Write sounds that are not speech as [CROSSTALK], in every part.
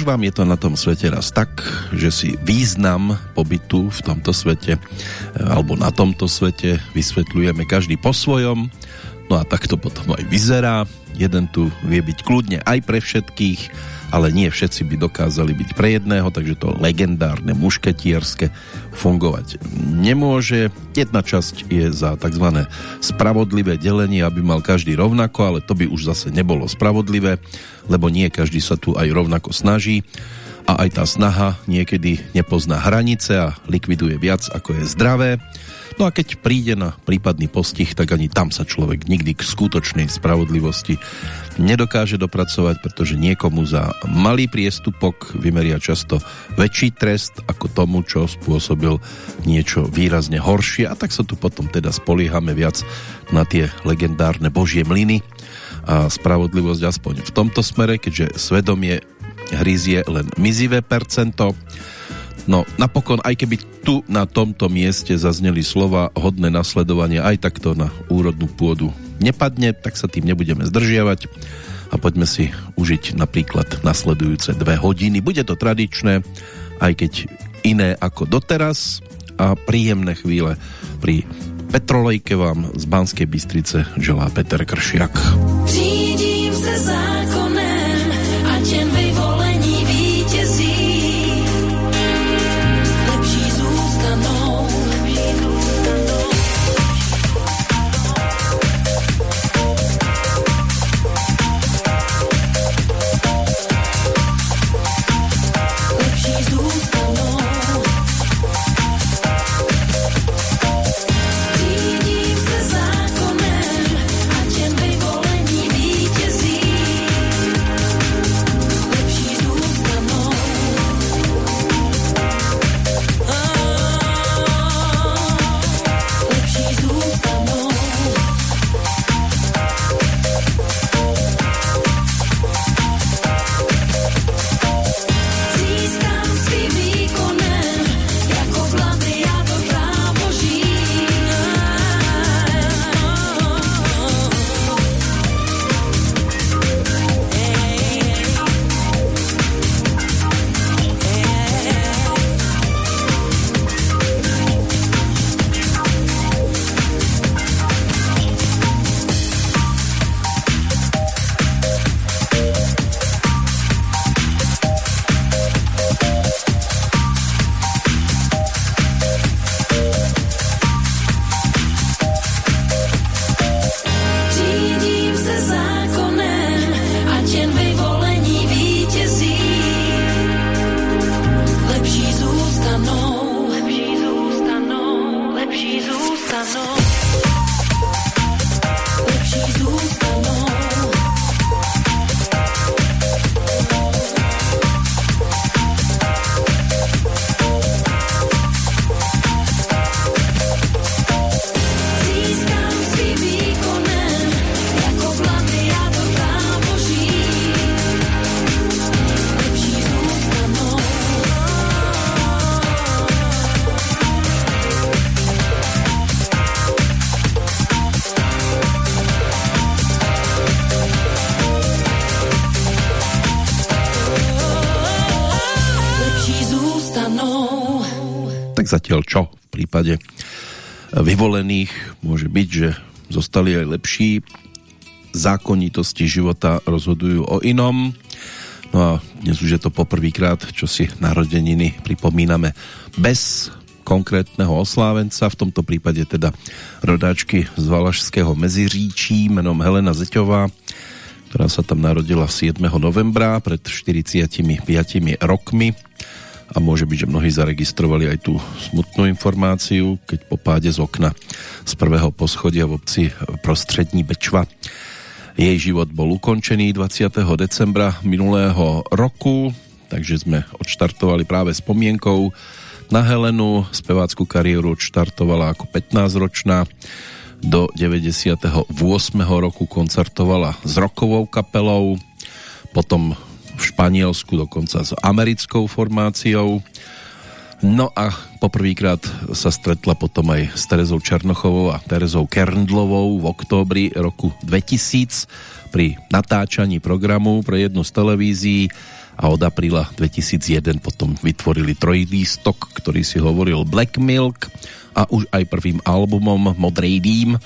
už vám je to na tom svete raz tak, že si význam pobytu v tomto svete e, alebo na tomto svete vysvetľujeme každý po svojom, no a tak to potom aj vyzerá. Jeden tu vie byť kľudne aj pre všetkých, ale nie všetci by dokázali byť pre jedného, takže to legendárne mušketierske fungovať nemôže. Jedna časť je za tzv. spravodlivé delenie, aby mal každý rovnako, ale to by už zase nebolo spravodlivé lebo nie každý sa tu aj rovnako snaží a aj tá snaha niekedy nepozná hranice a likviduje viac ako je zdravé. No a keď príde na prípadný postih, tak ani tam sa človek nikdy k skutočnej spravodlivosti nedokáže dopracovať, pretože niekomu za malý priestupok vymeria často väčší trest ako tomu, čo spôsobil niečo výrazne horšie a tak sa tu potom teda spoliehame viac na tie legendárne božie mlyny, a spravodlivosť aspoň v tomto smere, keďže svedomie hryzie len mizivé percento. No napokon, aj keby tu na tomto mieste zazneli slova hodné nasledovanie aj takto na úrodnú pôdu nepadne, tak sa tým nebudeme zdržiavať a poďme si užiť napríklad nasledujúce dve hodiny. Bude to tradičné, aj keď iné ako doteraz a príjemné chvíle pri Petrolejke vám z Banskej Bystrice želá Peter Kršiak. Řídím se zákonem, zatiaľ čo v prípade vyvolených môže byť, že zostali aj lepší zákonitosti života rozhodujú o inom. No a dnes už je to poprvýkrát, čo si narodeniny pripomíname bez konkrétneho oslávenca, v tomto prípade teda rodáčky z Valašského Meziříčí menom Helena Zeťová, ktorá sa tam narodila 7. novembra pred 45 rokmi a môže byť, že mnohí zaregistrovali aj tú smutnú informáciu, keď po páde z okna z prvého poschodia v obci prostrední Bečva jej život bol ukončený 20. decembra minulého roku, takže sme odštartovali práve spomienkou na Helenu. Spevácku kariéru odštartovala ako 15-ročná. Do 98. roku koncertovala s rokovou kapelou, potom v Španielsku dokonca s americkou formáciou. No a poprvýkrát sa stretla potom aj s Terezou Černochovou a Terezou Kerndlovou v októbri roku 2000 pri natáčaní programu pre jednu z televízií a od apríla 2001 potom vytvorili trojdístok, ktorý si hovoril Black Milk a už aj prvým albumom Modrej dým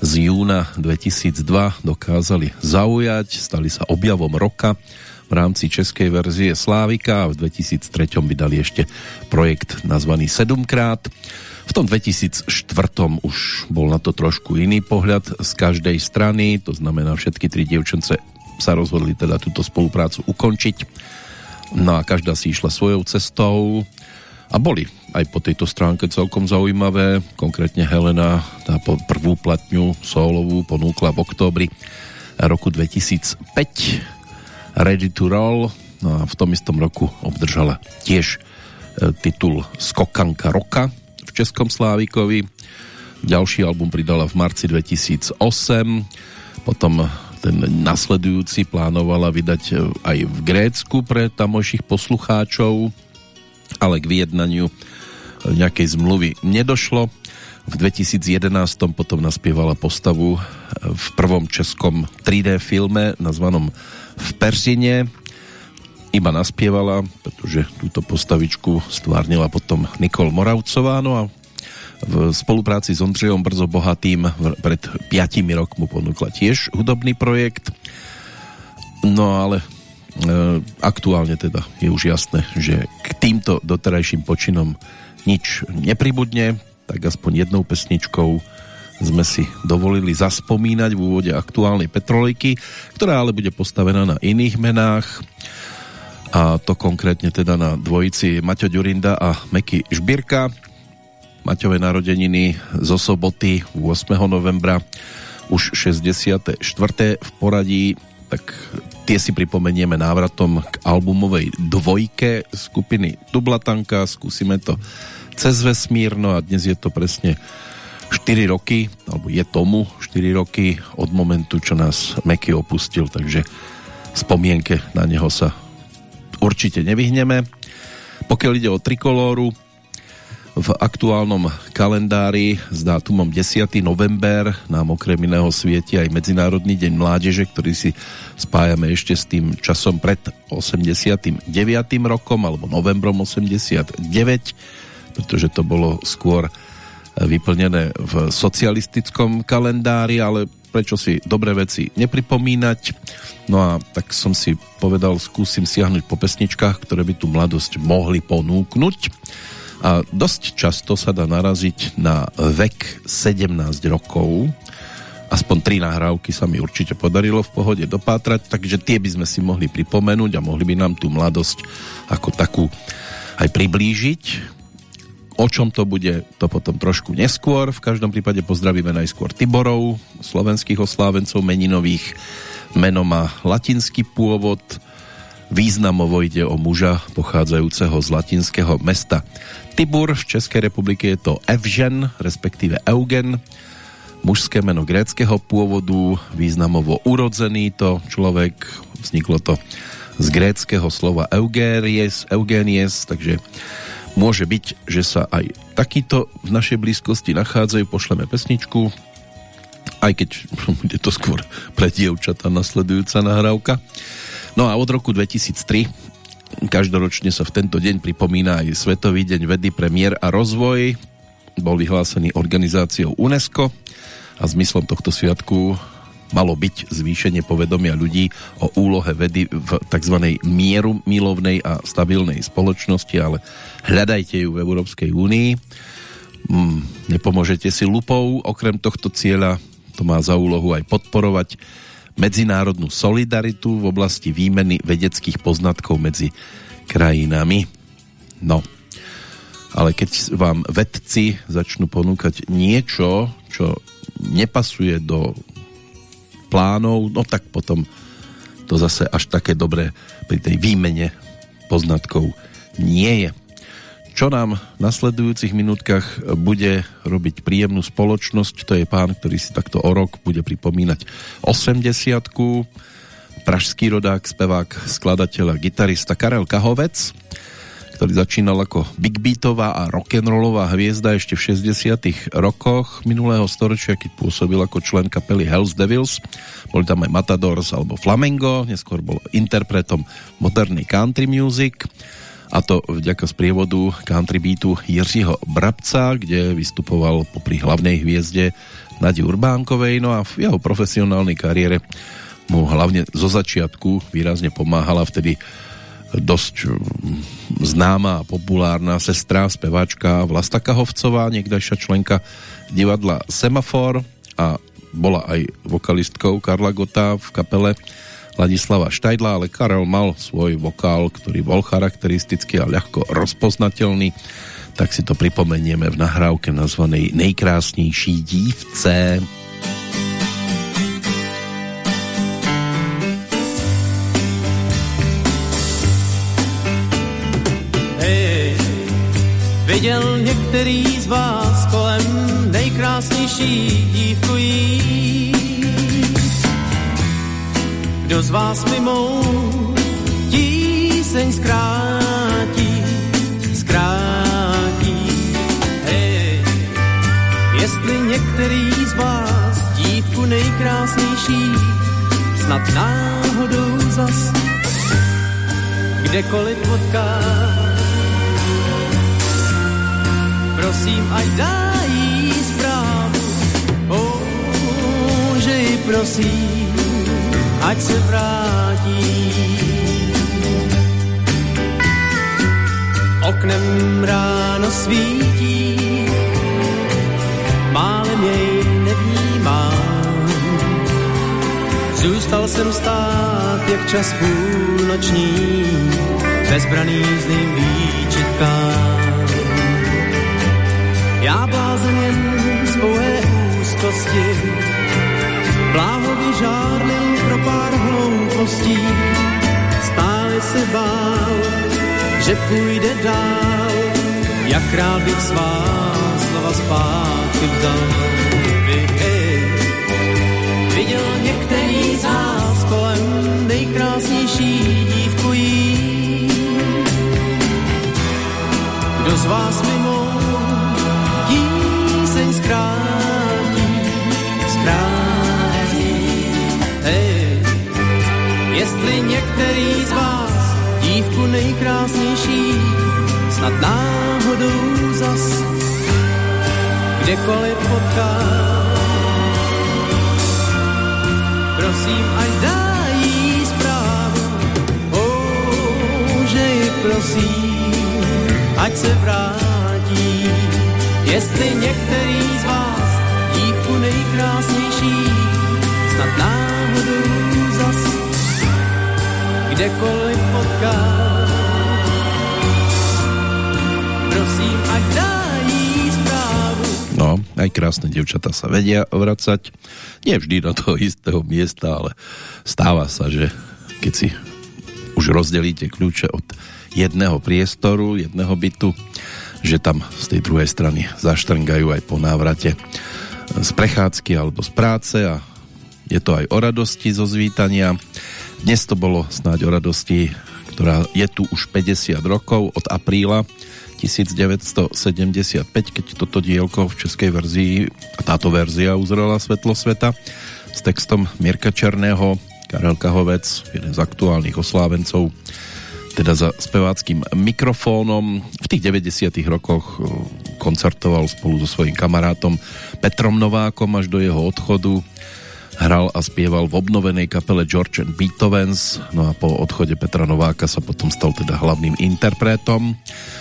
z júna 2002 dokázali zaujať, stali sa objavom roka v rámci českej verzie Slávika a v 2003 vydali ešte projekt nazvaný 7 krát. V tom 2004 už bol na to trošku iný pohľad z každej strany, to znamená všetky tri dievčence sa rozhodli teda túto spoluprácu ukončiť. No a každá si išla svojou cestou a boli aj po tejto stránke celkom zaujímavé. Konkrétne Helena tá prvú platňu solovú ponúkla v októbri roku 2005 Ready to Roll no a v tom istom roku obdržala tiež e, titul Skokanka roka v Českom Slávikovi. Ďalší album pridala v marci 2008 potom ten nasledujúci plánovala vydať e, aj v Grécku pre tamojších poslucháčov ale k vyjednaniu nejakej zmluvy nedošlo. V 2011 potom naspievala postavu v prvom českom 3D filme nazvanom V Persine. Iba naspievala, pretože túto postavičku stvárnila potom Nikol Moravcová, no a v spolupráci s Ondřejom Brzo Bohatým pred 5 rok mu ponúkla tiež hudobný projekt. No ale e, aktuálne teda je už jasné, že k týmto doterajším počinom nič nepribudne, tak aspoň jednou pesničkou sme si dovolili zaspomínať v úvode aktuálnej Petroliky, ktorá ale bude postavená na iných menách a to konkrétne teda na dvojici Maťo Ďurinda a Meky Žbírka. Maťové narodeniny zo soboty 8. novembra už 64. v poradí, tak tie si pripomenieme návratom k albumovej dvojke skupiny Dublatanka. Skúsime to cez vesmír, no a dnes je to presne 4 roky, alebo je tomu 4 roky od momentu, čo nás Meky opustil, takže spomienke na neho sa určite nevyhneme. Pokiaľ ide o trikolóru, v aktuálnom kalendári s dátumom 10. november nám okrem iného svieti aj Medzinárodný deň mládeže, ktorý si spájame ešte s tým časom pred 89. rokom alebo novembrom 89, pretože to bolo skôr vyplnené v socialistickom kalendári, ale prečo si dobré veci nepripomínať. No a tak som si povedal, skúsim siahnuť po pesničkách, ktoré by tú mladosť mohli ponúknuť a dosť často sa dá naraziť na vek 17 rokov aspoň tri nahrávky sa mi určite podarilo v pohode dopátrať, takže tie by sme si mohli pripomenúť a mohli by nám tú mladosť ako takú aj priblížiť. O čom to bude, to potom trošku neskôr. V každom prípade pozdravíme najskôr Tiborov, slovenských oslávencov meninových. Meno má latinský pôvod, významovo ide o muža pochádzajúceho z latinského mesta Tibur, v Českej republike je to Evžen, respektíve Eugen, mužské meno gréckého pôvodu, významovo urodzený to človek, vzniklo to z gréckého slova Eugenies, Eugenies, takže môže byť, že sa aj takýto v našej blízkosti nachádzajú, pošleme pesničku, aj keď [LAUGHS] bude to skôr pre dievčata nasledujúca nahrávka. No a od roku 2003 Každoročne sa v tento deň pripomína aj Svetový deň vedy pre mier a rozvoj. Bol vyhlásený organizáciou UNESCO a zmyslom tohto sviatku malo byť zvýšenie povedomia ľudí o úlohe vedy v tzv. mieru milovnej a stabilnej spoločnosti, ale hľadajte ju v Európskej únii. Mm, nepomôžete si lupou, okrem tohto cieľa to má za úlohu aj podporovať medzinárodnú solidaritu v oblasti výmeny vedeckých poznatkov medzi krajinami. No, ale keď vám vedci začnú ponúkať niečo, čo nepasuje do plánov, no tak potom to zase až také dobré pri tej výmene poznatkov nie je. Čo nám v nasledujúcich minútkach bude robiť príjemnú spoločnosť, to je pán, ktorý si takto o rok bude pripomínať 80 pražský rodák, spevák, skladateľ a gitarista Karel Kahovec, ktorý začínal ako big beatová a rock'n'rollová hviezda ešte v 60 rokoch minulého storočia, keď pôsobil ako člen kapely Hells Devils. Boli tam aj Matadors alebo Flamengo, neskôr bol interpretom modernej country music a to vďaka sprievodu country beatu Jiřího Brabca, kde vystupoval popri hlavnej hviezde Nadi Urbánkovej, no a v jeho profesionálnej kariére mu hlavne zo začiatku výrazne pomáhala vtedy dosť mm, známa a populárna sestra, speváčka Vlasta Kahovcová, niekdajšia členka divadla Semafor a bola aj vokalistkou Karla Gota v kapele Ladislava Štajdla, ale Karel mal svoj vokál, ktorý bol charakteristický a ľahko rozpoznateľný, tak si to pripomenieme v nahrávke nazvanej Nejkrásnější dívce. Viděl některý z vás kolem nejkrásnější dívku jít. Kdo z vás mi mou tíseň zkrátí, zkrátí. Hej, jestli některý z vás dívku nejkrásnější snad náhodou zas kdekoliv potká, prosím, ať dá jí zprávu. Oh, že ji prosím, ať se vrátí. Oknem ráno svítí, málem jej nevnímám. Zůstal jsem stát, jak čas půlnoční, bezbraný zlým výčitkám. Já blázen jen z pouhé úzkosti, bláhově žádný pro pár hloupostí. Stále se bál, že půjde dál, jak rád bych svá slova zpátky vzal. Vy, viděl některý z vás kolem nejkrásnější dívku jít. Kdo z vás mimo zkrátí, zkrátí. Hej, jestli některý z vás dívku nejkrásnější snad náhodou zas kdekoliv potká, prosím, ať dá jí zprávu, oh, že ji prosím, ať se vrátí Jestli některý z vás dívku nejkrásnější snad náhodou zas kdekoliv potká, prosím, ať dá jí zprávu. No, aj krásne devčatá sa vedia vracať. Nie vždy do toho istého miesta, ale stáva sa, že keď si už rozdelíte kľúče od jedného priestoru, jedného bytu, že tam z tej druhej strany zaštrngajú aj po návrate z prechádzky alebo z práce a je to aj o radosti zo zvítania. Dnes to bolo snáď o radosti, ktorá je tu už 50 rokov od apríla 1975, keď toto dielko v českej verzii táto verzia uzrela svetlo sveta s textom Mirka Černého, Karel Kahovec, jeden z aktuálnych oslávencov teda za speváckým mikrofónom. V tých 90 rokoch eh, koncertoval spolu so svojím kamarátom Petrom Novákom až do jeho odchodu. Hral a spieval v obnovenej kapele George and Beethovens, no a po odchode Petra Nováka sa potom stal teda hlavným interpretom.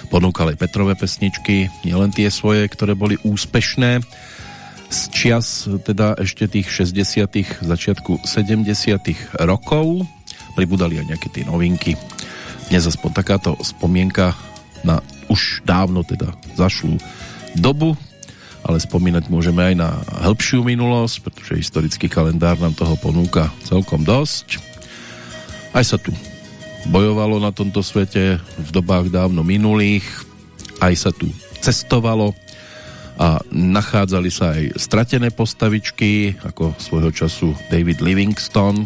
Ponúkal aj Petrové pesničky, nielen tie svoje, ktoré boli úspešné. Z čias teda ešte tých 60 začiatku 70 rokov pribudali aj nejaké tie novinky dnes aspoň takáto spomienka na už dávno teda zašlú dobu, ale spomínať môžeme aj na hĺbšiu minulosť, pretože historický kalendár nám toho ponúka celkom dosť. Aj sa tu bojovalo na tomto svete v dobách dávno minulých, aj sa tu cestovalo a nachádzali sa aj stratené postavičky, ako svojho času David Livingstone,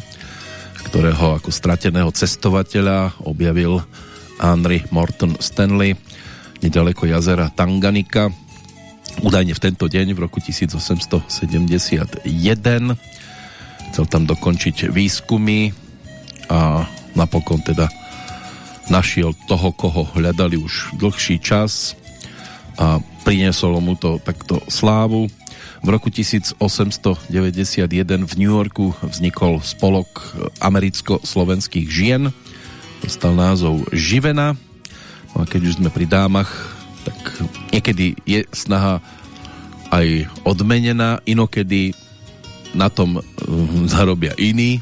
ktorého ako strateného cestovateľa objavil Henry Morton Stanley nedaleko jazera Tanganika údajne v tento deň v roku 1871 chcel tam dokončiť výskumy a napokon teda našiel toho, koho hľadali už dlhší čas a priniesolo mu to takto slávu. V roku 1891 v New Yorku vznikol spolok americko-slovenských žien. Dostal názov Živena. No a keď už sme pri dámach, tak niekedy je snaha aj odmenená, inokedy na tom hm, zarobia iní.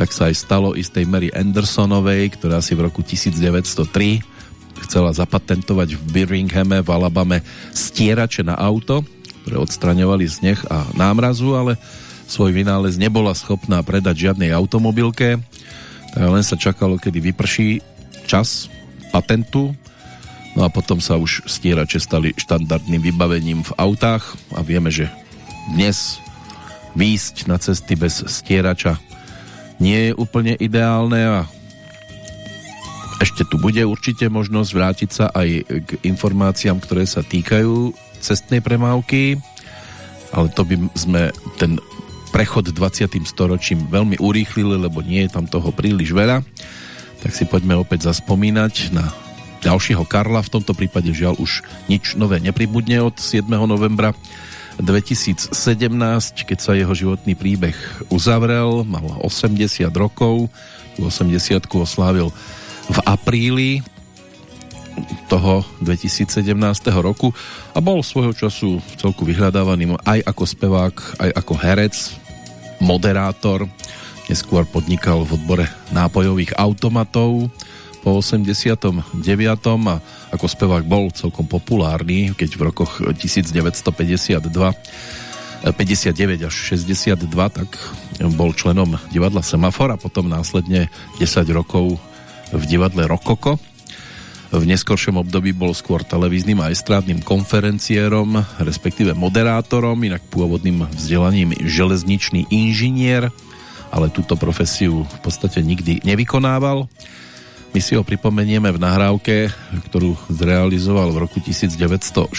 Tak sa aj stalo istej Mary Andersonovej, ktorá si v roku 1903 chcela zapatentovať v Birminghame v Alabame stierače na auto ktoré odstraňovali sneh a námrazu, ale svoj vynález nebola schopná predať žiadnej automobilke, tak len sa čakalo, kedy vyprší čas patentu, no a potom sa už stierače stali štandardným vybavením v autách a vieme, že dnes výjsť na cesty bez stierača nie je úplne ideálne a ešte tu bude určite možnosť vrátiť sa aj k informáciám, ktoré sa týkajú cestnej premávky, ale to by sme ten prechod 20. storočím veľmi urýchlili, lebo nie je tam toho príliš veľa. Tak si poďme opäť zaspomínať na ďalšieho Karla, v tomto prípade žiaľ už nič nové nepribudne od 7. novembra 2017, keď sa jeho životný príbeh uzavrel, mal 80 rokov, 80 oslávil v apríli toho 2017 roku a bol svojho času celku vyhľadávaným aj ako spevák, aj ako herec, moderátor. Neskôr podnikal v odbore nápojových automatov po 89. a ako spevák bol celkom populárny, keď v rokoch 1952 59 až 62 tak bol členom divadla Semafor a potom následne 10 rokov v divadle Rokoko v neskoršom období bol skôr televíznym a estrádnym konferenciérom, respektíve moderátorom, inak pôvodným vzdelaním železničný inžinier, ale túto profesiu v podstate nikdy nevykonával. My si ho pripomenieme v nahrávke, ktorú zrealizoval v roku 1964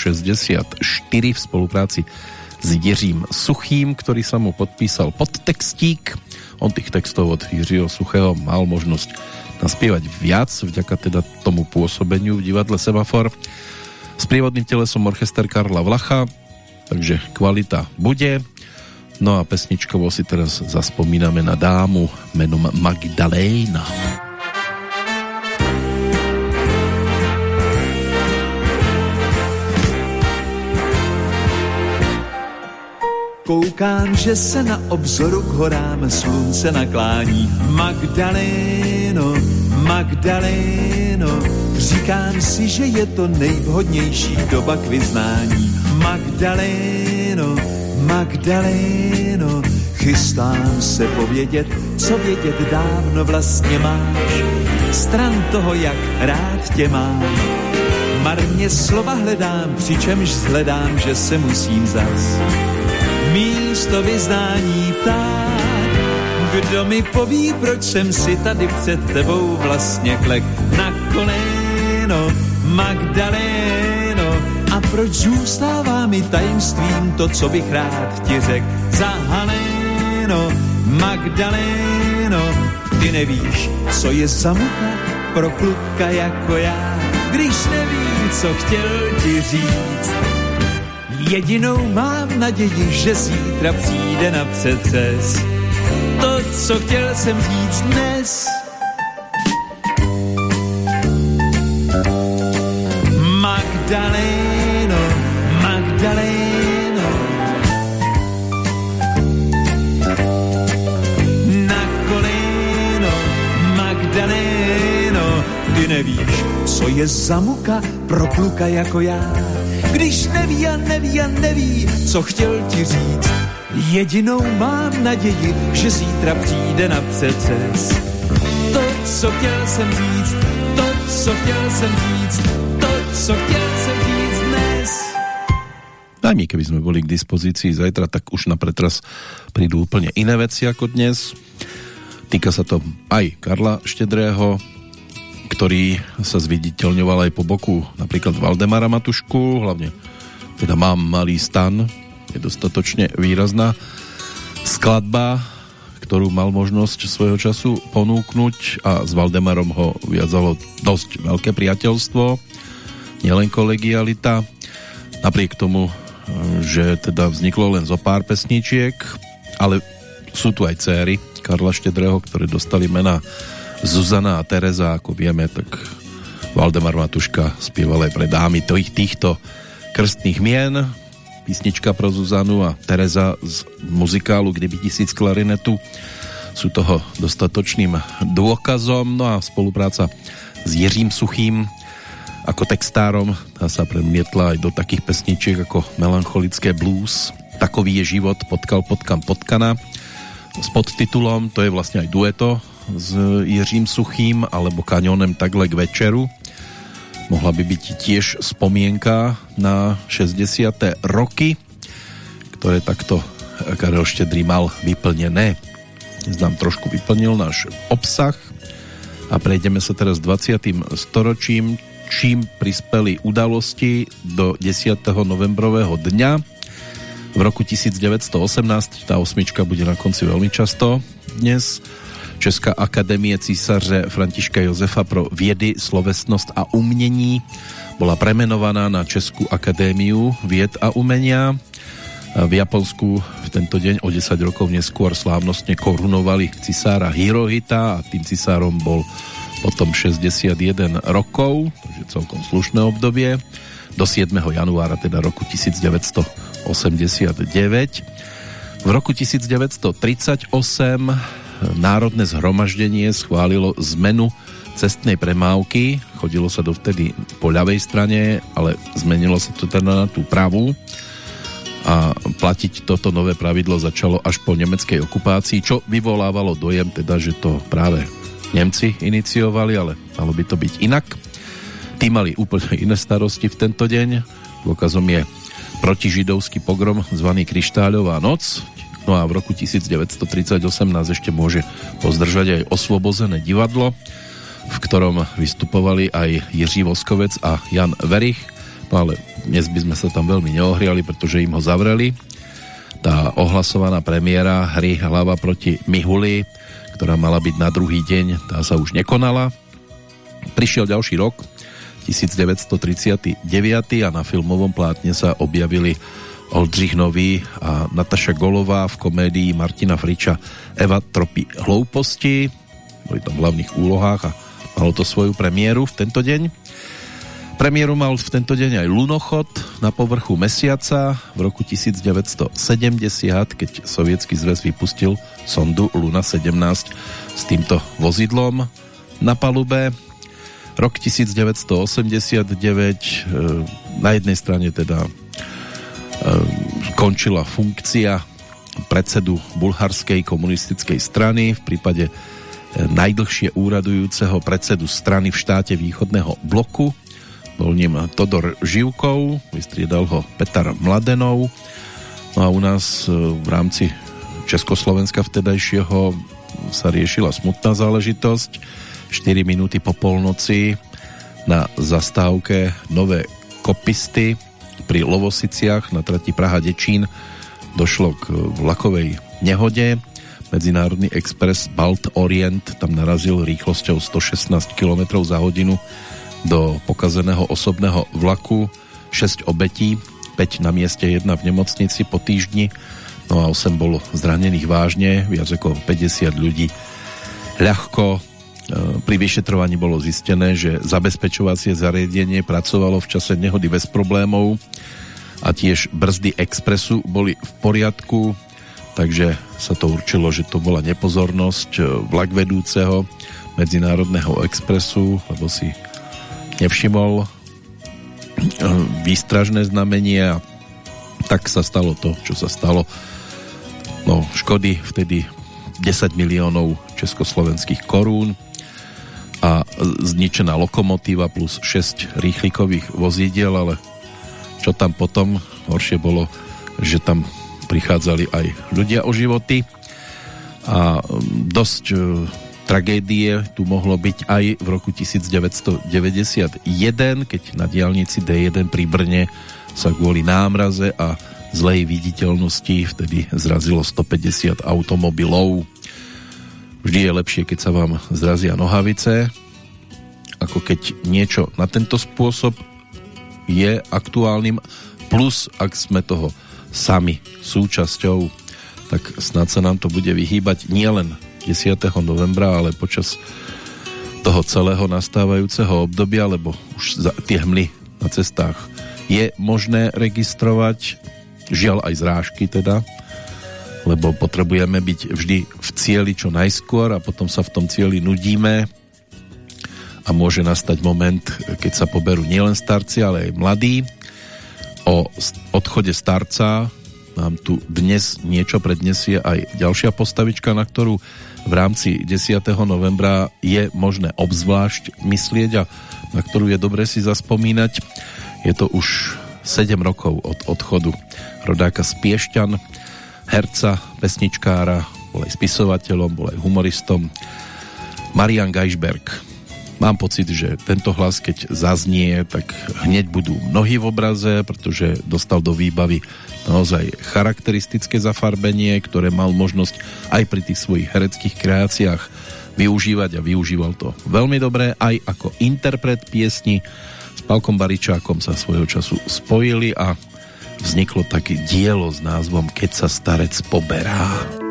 v spolupráci s Jiřím Suchým, ktorý sa mu podpísal podtextík. On tých textov od Jiřího Suchého mal možnosť naspievať viac vďaka teda tomu pôsobeniu v divadle Semafor. S prívodným telesom orchester Karla Vlacha, takže kvalita bude. No a pesničkovo si teraz zaspomíname na dámu menom Magdalena. Koukám, že se na obzoru k horám slunce naklání. Magdaleno, Magdaleno, říkám si, že je to nejvhodnější doba k vyznání. Magdaleno, Magdaleno, chystám se povědět, co vědět dávno vlastně máš. Stran toho, jak rád tě mám. Marně slova hledám, přičemž zhledám, že se musím zas místo vyznání ptát. Kdo mi poví, proč jsem si tady před tebou vlastně klek na koleno, Magdaleno, a proč zůstává mi tajemstvím to, co bych rád ti řekl. Zahaleno, Magdaleno, ty nevíš, co je za muka pro kluka jako já, když neví, co chtěl ti říct Jedinou mám naději, že zítra přijde na přetřes to, co chtěl jsem říct dnes. Magdaleno, Magdaleno, na koleno, Magdaleno, ty nevíš, co je za muka pro kluka jako já když neví a neví a neví, co chtěl ti říct. Jedinou mám naději, že zítra přijde na přeces. To, co chtěl jsem říct, to, co chtěl jsem říct, to, co chtěl jsem říct dnes. Aj my, keby sme boli k dispozícii zajtra, tak už na pretras prídu úplne iné veci ako dnes. Týka sa to aj Karla Štedrého, ktorý sa zviditeľňoval aj po boku napríklad Valdemara Matušku, hlavne teda Mám malý stan, je dostatočne výrazná skladba, ktorú mal možnosť svojho času ponúknuť a s Valdemarom ho viazalo dosť veľké priateľstvo, nielen kolegialita. Napriek tomu, že teda vzniklo len zo pár pesničiek, ale sú tu aj céry Karla Štedrého, ktoré dostali mena Zuzana a Tereza, ako vieme, tak Valdemar Matuška spieval aj pre dámy týchto krstných mien. Písnička pro Zuzanu a Tereza z muzikálu Kdyby tisíc klarinetu sú toho dostatočným dôkazom. No a spolupráca s Jiřím Suchým ako textárom tá sa premietla aj do takých pesničiek ako Melancholické blues, Takový je život, Potkal, potkam, potkana s podtitulom, to je vlastne aj dueto s Jiřím Suchým alebo kaňonem takhle k večeru. Mohla by byť tiež spomienka na 60. roky, ktoré takto Karel Štedrý mal vyplnené. Dnes nám trošku vyplnil náš obsah a prejdeme sa teraz 20. storočím, čím prispeli udalosti do 10. novembrového dňa. V roku 1918, tá osmička bude na konci veľmi často dnes, Česká akademie císaře Františka Josefa pro vědy, slovesnost a umění bola premenovaná na Českú akadémiu vied a umenia. V Japonsku v tento deň o 10 rokov neskôr slávnostne korunovali cisára Hirohita a tým cisárom bol potom 61 rokov, takže celkom slušné obdobie, do 7. januára teda roku 1989. V roku 1938 Národné zhromaždenie schválilo zmenu cestnej premávky. Chodilo sa dovtedy po ľavej strane, ale zmenilo sa to teda na tú pravú a platiť toto nové pravidlo začalo až po nemeckej okupácii, čo vyvolávalo dojem teda, že to práve Nemci iniciovali, ale malo by to byť inak. Tí mali úplne iné starosti v tento deň. Dôkazom je protižidovský pogrom zvaný Kryštáľová noc, No a v roku 1938 nás ešte môže pozdržať aj osvobozené divadlo, v ktorom vystupovali aj Jiří Voskovec a Jan Verich. No ale dnes by sme sa tam veľmi neohriali, pretože im ho zavreli. Tá ohlasovaná premiéra hry Hlava proti Mihuli, ktorá mala byť na druhý deň, tá sa už nekonala. Prišiel ďalší rok, 1939 a na filmovom plátne sa objavili Oldřich Nový a Nataša Golová v komédii Martina Friča Eva tropí hlouposti. Boli tam v hlavných úlohách a malo to svoju premiéru v tento deň. Premiéru mal v tento deň aj lunochod na povrchu mesiaca v roku 1970, keď Sovietský zväz vypustil sondu Luna 17 s týmto vozidlom na palube. Rok 1989, e, na jednej strane teda končila funkcia predsedu bulharskej komunistickej strany v prípade e, najdlhšie úradujúceho predsedu strany v štáte východného bloku. Bol ním Todor Živkov, vystriedal ho Petar Mladenov. No a u nás e, v rámci Československa vtedajšieho sa riešila smutná záležitosť. 4 minúty po polnoci na zastávke Nové Kopisty pri Lovosiciach na trati Praha-Dečín došlo k vlakovej nehode. Medzinárodný expres Balt Orient tam narazil rýchlosťou 116 km za hodinu do pokazeného osobného vlaku. 6 obetí, 5 na mieste, 1 v nemocnici po týždni, no a 8 bolo zranených vážne, viac ako 50 ľudí ľahko pri vyšetrovaní bolo zistené, že zabezpečovacie zariadenie pracovalo v čase nehody bez problémov a tiež brzdy expresu boli v poriadku, takže sa to určilo, že to bola nepozornosť e, vlak vedúceho medzinárodného expresu, lebo si nevšimol e, výstražné znamenie a tak sa stalo to, čo sa stalo. No, škody vtedy 10 miliónov československých korún a zničená lokomotíva plus 6 rýchlikových vozidiel, ale čo tam potom horšie bolo, že tam prichádzali aj ľudia o životy a dosť e, tragédie tu mohlo byť aj v roku 1991, keď na diálnici D1 pri Brne sa kvôli námraze a zlej viditeľnosti vtedy zrazilo 150 automobilov. Vždy je lepšie, keď sa vám zrazia nohavice, ako keď niečo na tento spôsob je aktuálnym, plus ak sme toho sami súčasťou, tak snad sa nám to bude vyhýbať nielen 10. novembra, ale počas toho celého nastávajúceho obdobia, lebo už za tie hmly na cestách je možné registrovať, žiaľ aj zrážky teda, lebo potrebujeme byť vždy v cieli čo najskôr a potom sa v tom cieli nudíme a môže nastať moment, keď sa poberú nielen starci, ale aj mladí. O odchode starca nám tu dnes niečo prednesie aj ďalšia postavička, na ktorú v rámci 10. novembra je možné obzvlášť myslieť a na ktorú je dobre si zaspomínať. Je to už 7 rokov od odchodu rodáka z Piešťan, herca, pesničkára, bol aj spisovateľom, bol aj humoristom. Marian Geisberg. Mám pocit, že tento hlas, keď zaznie, tak hneď budú mnohí v obraze, pretože dostal do výbavy naozaj charakteristické zafarbenie, ktoré mal možnosť aj pri tých svojich hereckých kreáciách využívať a využíval to veľmi dobre aj ako interpret piesni s Palkom Baričákom sa svojho času spojili a vzniklo také dielo s názvom Keď sa starec poberá.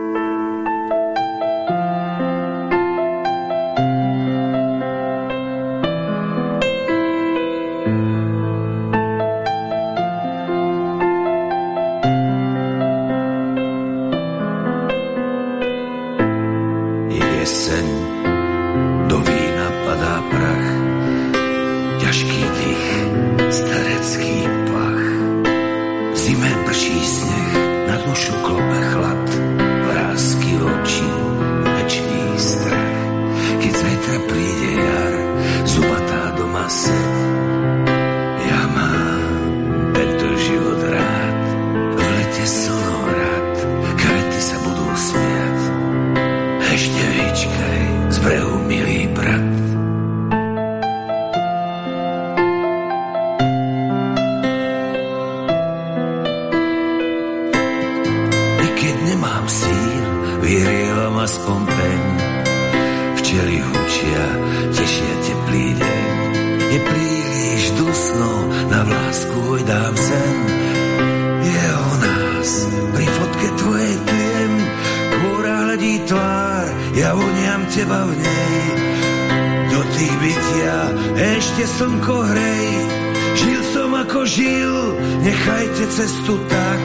Nechajte cestu tak,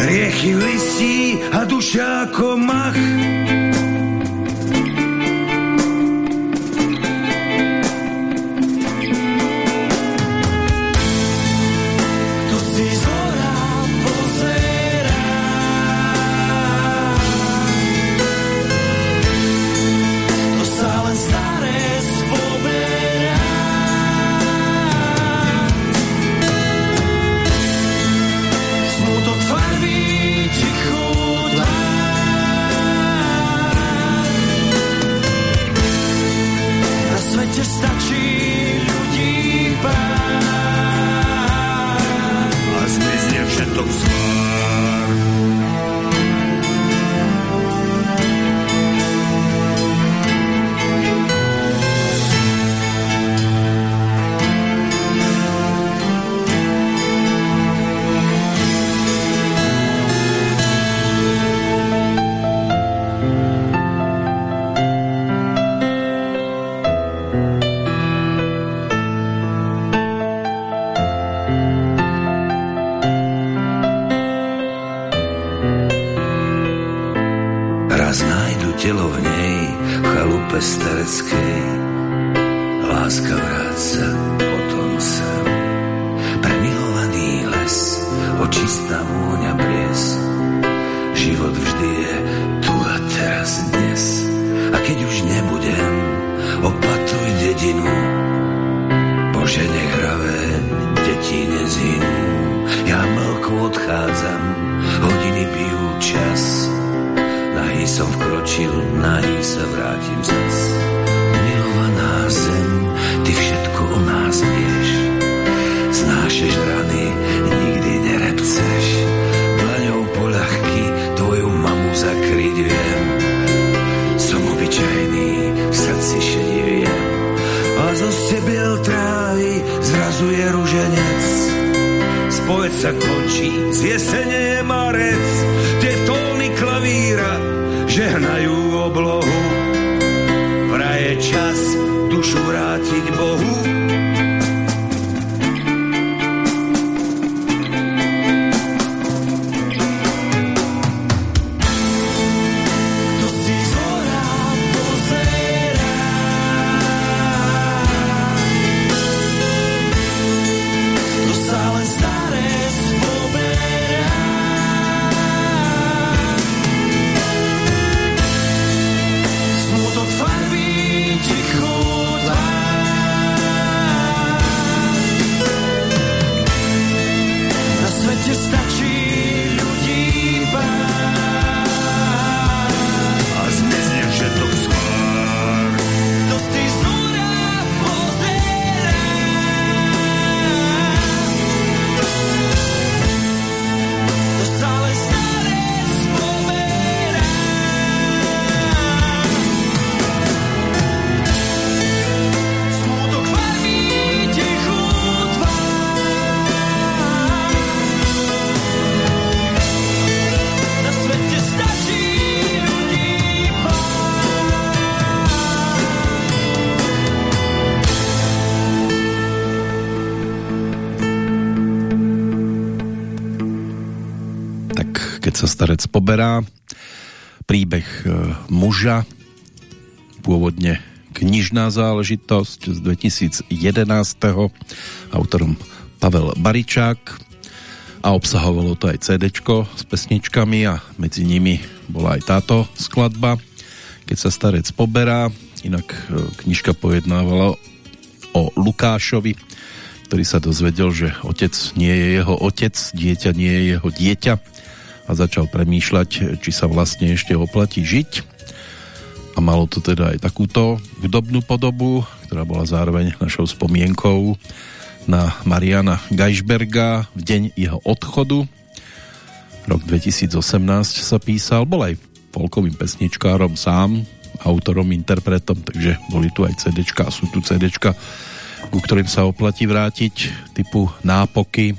hriechy listí a duša ako mach. Starec poberá. Príbeh e, muža, pôvodne knižná záležitosť z 2011. autorom Pavel Baričák a obsahovalo to aj CD s pesničkami a medzi nimi bola aj táto skladba. Keď sa starec poberá, inak e, knižka pojednávala o Lukášovi, ktorý sa dozvedel, že otec nie je jeho otec, dieťa nie je jeho dieťa a začal premýšľať, či sa vlastne ešte oplatí žiť. A malo to teda aj takúto hudobnú podobu, ktorá bola zároveň našou spomienkou na Mariana Geisberga v deň jeho odchodu. Rok 2018 sa písal, bol aj folkovým pesničkárom sám, autorom, interpretom, takže boli tu aj CDčka a sú tu CDčka, ku ktorým sa oplatí vrátiť, typu Nápoky,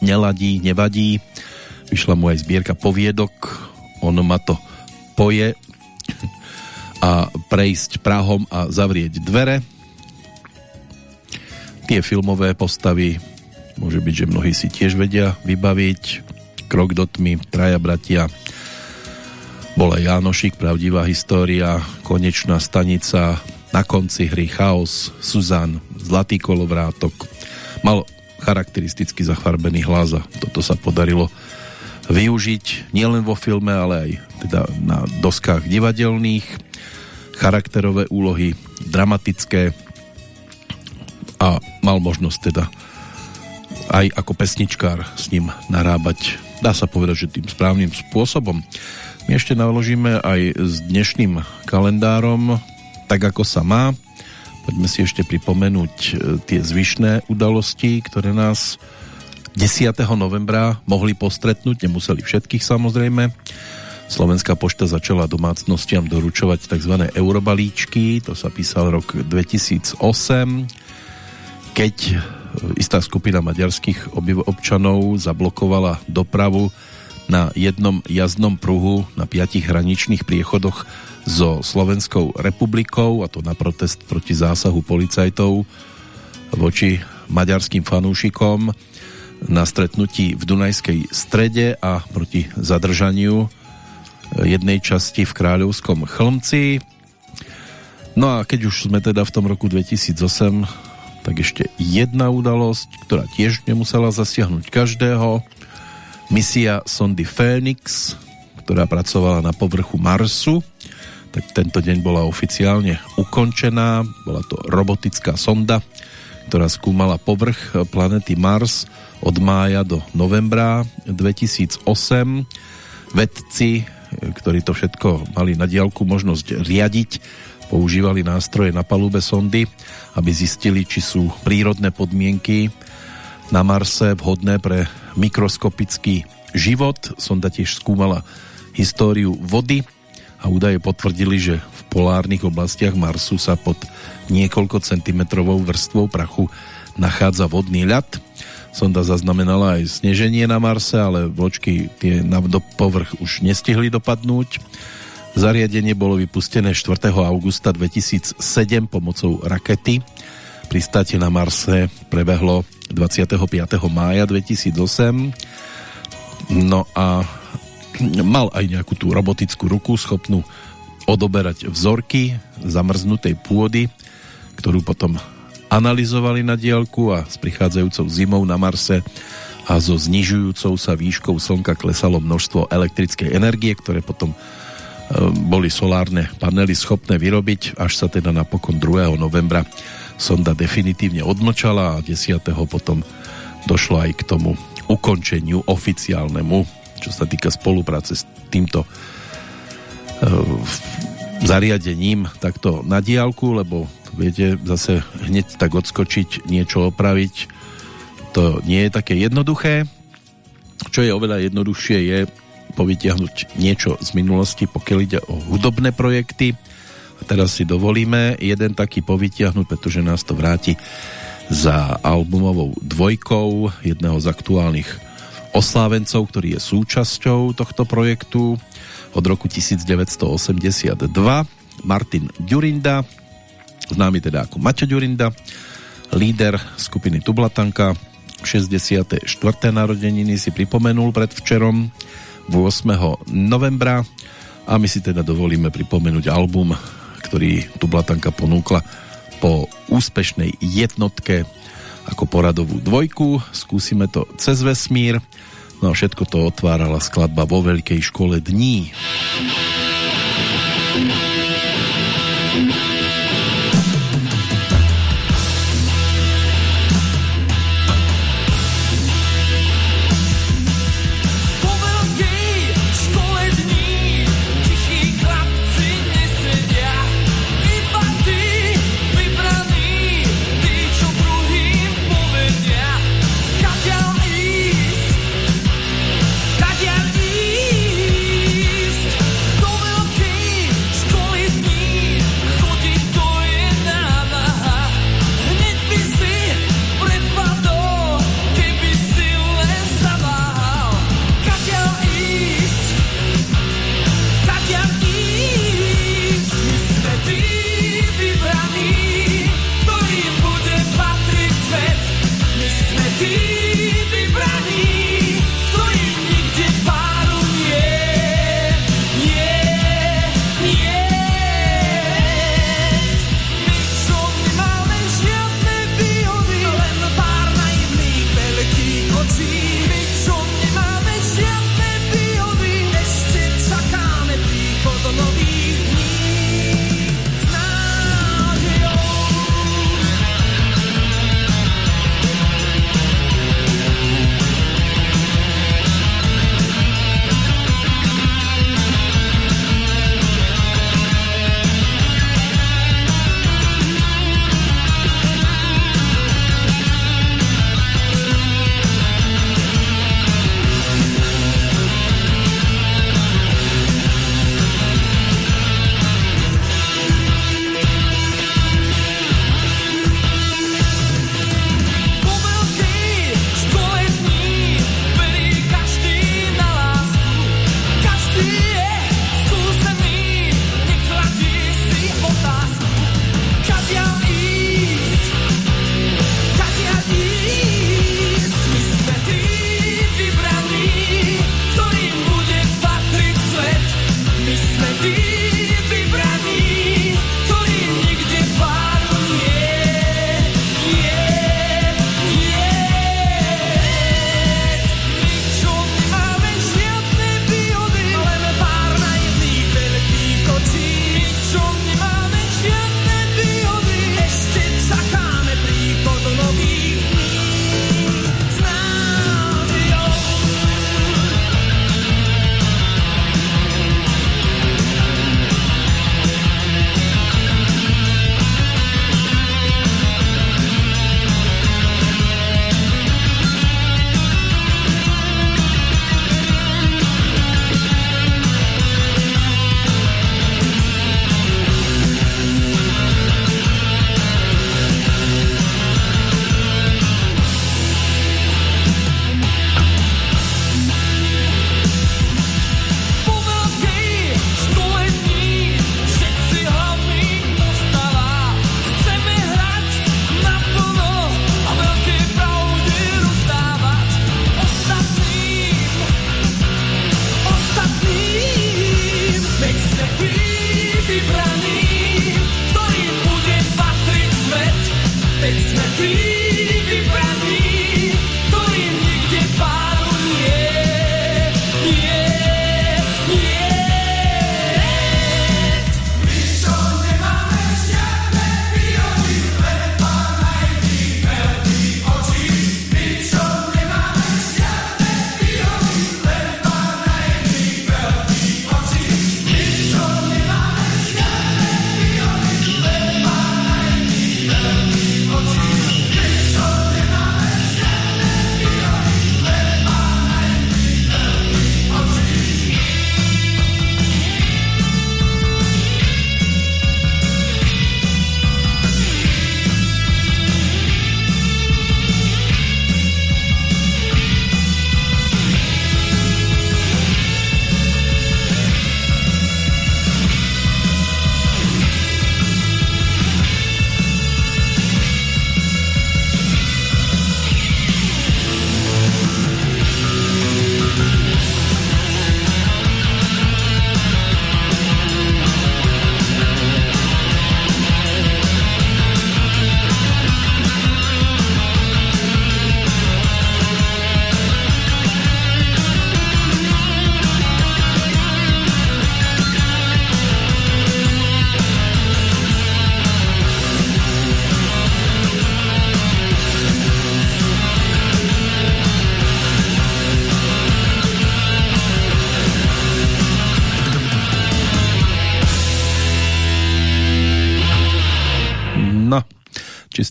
Neladí, Nevadí, Vyšla mu aj zbierka poviedok, ono ma to poje a prejsť Prahom a zavrieť dvere. Tie filmové postavy môže byť, že mnohí si tiež vedia vybaviť. Krok do tmy, Traja bratia, bola Jánošik, pravdivá história, konečná stanica, na konci hry Chaos, Suzan, Zlatý kolovrátok. Mal charakteristicky zafarbený hlas a toto sa podarilo využiť nielen vo filme, ale aj teda na doskách divadelných, charakterové úlohy, dramatické a mal možnosť teda aj ako pesničkár s ním narábať, dá sa povedať, že tým správnym spôsobom. My ešte naložíme aj s dnešným kalendárom, tak ako sa má. Poďme si ešte pripomenúť e, tie zvyšné udalosti, ktoré nás 10. novembra mohli postretnúť, nemuseli všetkých samozrejme. Slovenská pošta začala domácnostiam doručovať tzv. eurobalíčky, to sa písal rok 2008, keď istá skupina maďarských občanov zablokovala dopravu na jednom jazdnom pruhu na piatich hraničných priechodoch so Slovenskou republikou, a to na protest proti zásahu policajtov voči maďarským fanúšikom na stretnutí v Dunajskej strede a proti zadržaniu jednej časti v Kráľovskom chlmci. No a keď už sme teda v tom roku 2008, tak ešte jedna udalosť, ktorá tiež nemusela zasiahnuť každého. Misia sondy Phoenix, ktorá pracovala na povrchu Marsu, tak tento deň bola oficiálne ukončená. Bola to robotická sonda, ktorá skúmala povrch planety Mars od mája do novembra 2008. Vedci ktorí to všetko mali na diálku možnosť riadiť, používali nástroje na palube sondy, aby zistili, či sú prírodné podmienky na Marse vhodné pre mikroskopický život. Sonda tiež skúmala históriu vody a údaje potvrdili, že v polárnych oblastiach Marsu sa pod niekoľko centimetrovou vrstvou prachu nachádza vodný ľad. Sonda zaznamenala aj sneženie na Marse, ale vločky tie na povrch už nestihli dopadnúť. Zariadenie bolo vypustené 4. augusta 2007 pomocou rakety. Pristátie na Marse prebehlo 25. mája 2008. No a mal aj nejakú tú robotickú ruku schopnú odoberať vzorky zamrznutej pôdy, ktorú potom analyzovali na dielku a s prichádzajúcou zimou na Marse a so znižujúcou sa výškou Slnka klesalo množstvo elektrickej energie, ktoré potom e, boli solárne panely schopné vyrobiť, až sa teda napokon 2. novembra sonda definitívne odmlčala a 10. potom došlo aj k tomu ukončeniu oficiálnemu, čo sa týka spolupráce s týmto e, zariadením takto na diálku, lebo viete, zase hneď tak odskočiť, niečo opraviť, to nie je také jednoduché. Čo je oveľa jednoduchšie je povytiahnuť niečo z minulosti, pokiaľ ide o hudobné projekty. A teraz si dovolíme jeden taký povytiahnuť, pretože nás to vráti za albumovou dvojkou jedného z aktuálnych oslávencov, ktorý je súčasťou tohto projektu od roku 1982 Martin Durinda známy teda ako Maťo Ďurinda, líder skupiny Tublatanka. 64. narodeniny si pripomenul predvčerom 8. novembra a my si teda dovolíme pripomenúť album, ktorý Tublatanka ponúkla po úspešnej jednotke ako poradovú dvojku. Skúsime to cez vesmír. No a všetko to otvárala skladba vo veľkej škole dní.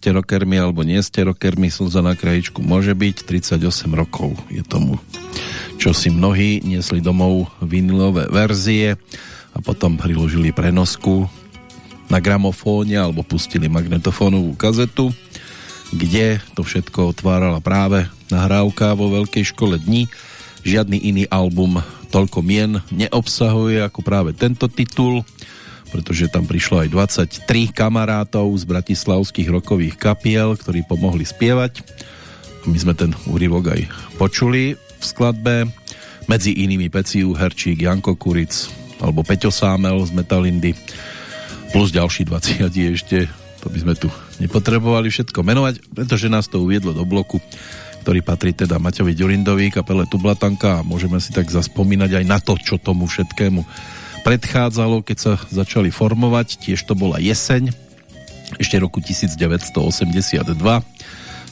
Ste rockermi alebo nie ste rockermi, slza na krajičku môže byť, 38 rokov je tomu, čo si mnohí niesli domov vinilové verzie a potom priložili prenosku na gramofóne alebo pustili magnetofónovú kazetu, kde to všetko otvárala práve nahrávka vo Veľkej škole dní. Žiadny iný album toľko mien neobsahuje ako práve tento titul, pretože tam prišlo aj 23 kamarátov z bratislavských rokových kapiel, ktorí pomohli spievať. My sme ten úryvok aj počuli v skladbe. Medzi inými Peciu, Herčík, Janko Kuric alebo Peťo Sámel z Metalindy plus ďalší 20 ešte to by sme tu nepotrebovali všetko menovať, pretože nás to uviedlo do bloku ktorý patrí teda Maťovi Ďurindovi, kapele Tublatanka a môžeme si tak zaspomínať aj na to, čo tomu všetkému predchádzalo, keď sa začali formovať. Tiež to bola jeseň, ešte roku 1982.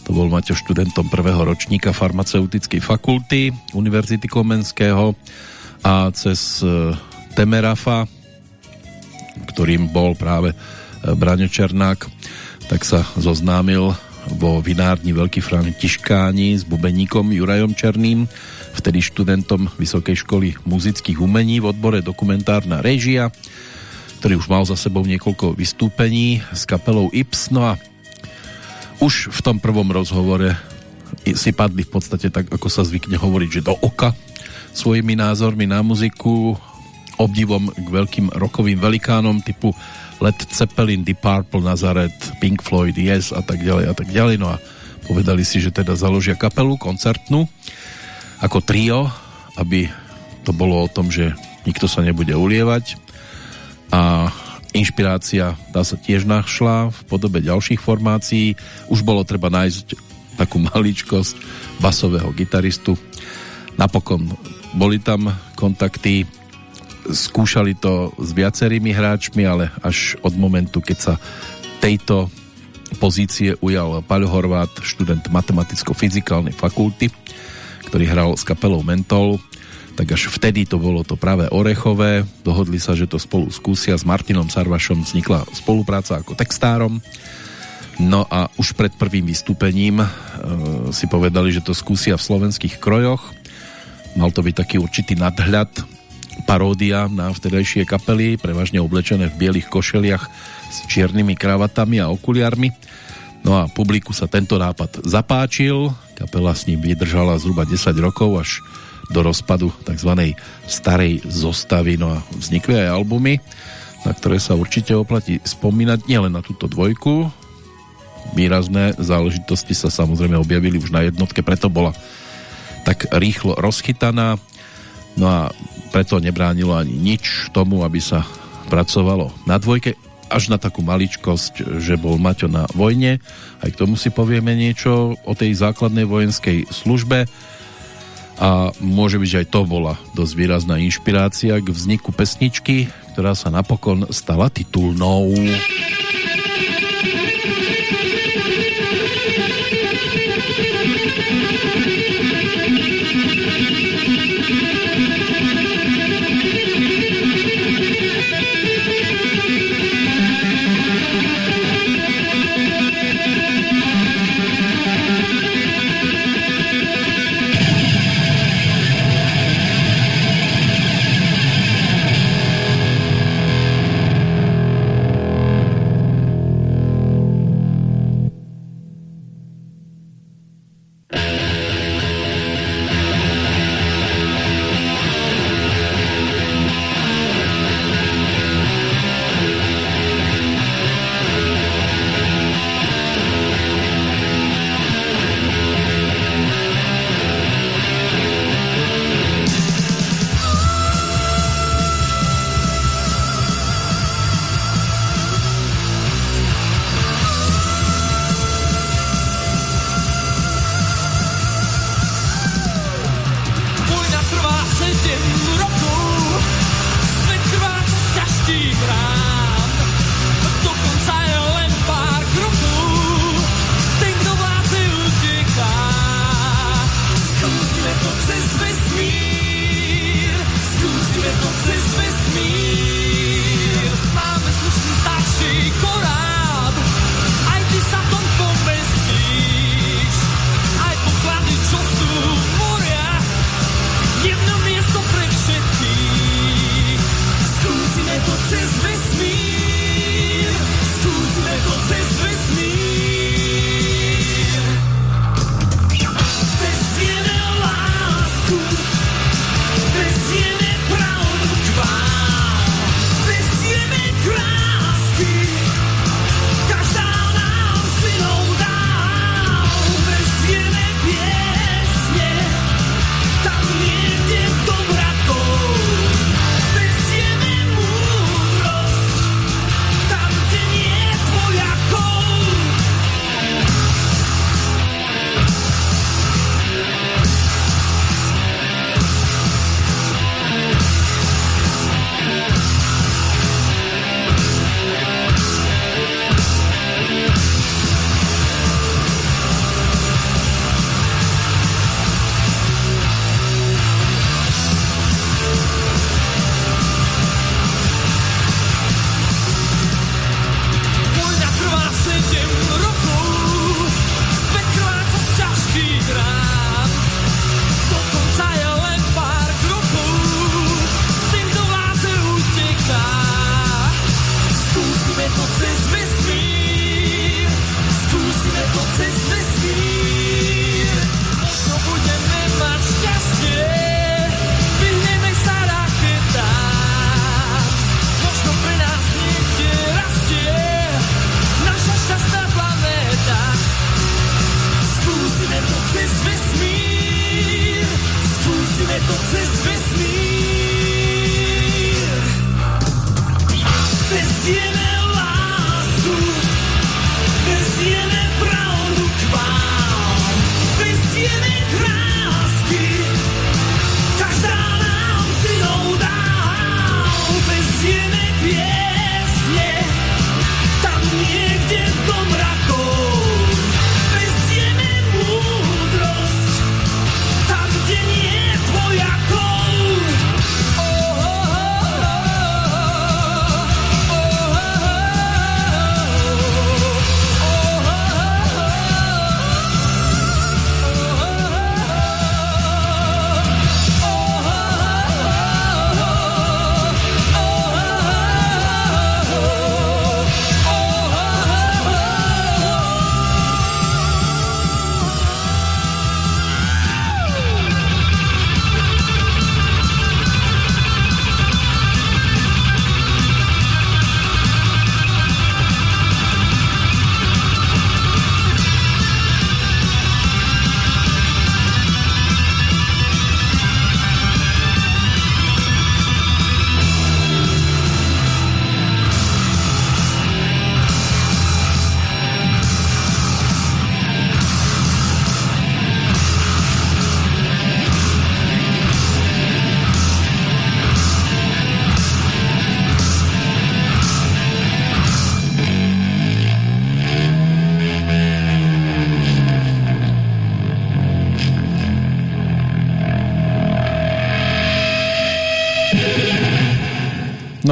To bol Maťo študentom prvého ročníka farmaceutickej fakulty Univerzity Komenského a cez e, Temerafa, ktorým bol práve e, Braňo Černák, tak sa zoznámil vo vinárni Veľký Františkáni s bubeníkom Jurajom Černým, vtedy študentom Vysokej školy muzických umení v odbore dokumentárna režia, ktorý už mal za sebou niekoľko vystúpení s kapelou Ips. No a už v tom prvom rozhovore si padli v podstate tak, ako sa zvykne hovoriť, že do oka svojimi názormi na muziku, obdivom k veľkým rokovým velikánom typu Led Zeppelin, Deep Purple, Nazareth, Pink Floyd, Yes a tak ďalej a tak ďalej. No a povedali si, že teda založia kapelu koncertnú ako trio, aby to bolo o tom, že nikto sa nebude ulievať a inšpirácia tá sa tiež našla v podobe ďalších formácií. Už bolo treba nájsť takú [LAUGHS] maličkosť basového gitaristu. Napokon boli tam kontakty skúšali to s viacerými hráčmi, ale až od momentu, keď sa tejto pozície ujal Paľo Horvát, študent matematicko-fyzikálnej fakulty, ktorý hral s kapelou Mentol, tak až vtedy to bolo to práve orechové. Dohodli sa, že to spolu skúsia. S Martinom Sarvašom vznikla spolupráca ako textárom. No a už pred prvým vystúpením e, si povedali, že to skúsia v slovenských krojoch. Mal to byť taký určitý nadhľad paródia na vtedajšie kapely, prevažne oblečené v bielých košeliach s čiernymi kravatami a okuliarmi. No a publiku sa tento nápad zapáčil, kapela s ním vydržala zhruba 10 rokov až do rozpadu tzv. starej zostavy, no a vznikli aj albumy, na ktoré sa určite oplatí spomínať nielen na túto dvojku, výrazné záležitosti sa samozrejme objavili už na jednotke, preto bola tak rýchlo rozchytaná. No a preto nebránilo ani nič tomu, aby sa pracovalo na dvojke, až na takú maličkosť, že bol Maťo na vojne. Aj k tomu si povieme niečo o tej základnej vojenskej službe a môže byť, že aj to bola dosť výrazná inšpirácia k vzniku pesničky, ktorá sa napokon stala titulnou.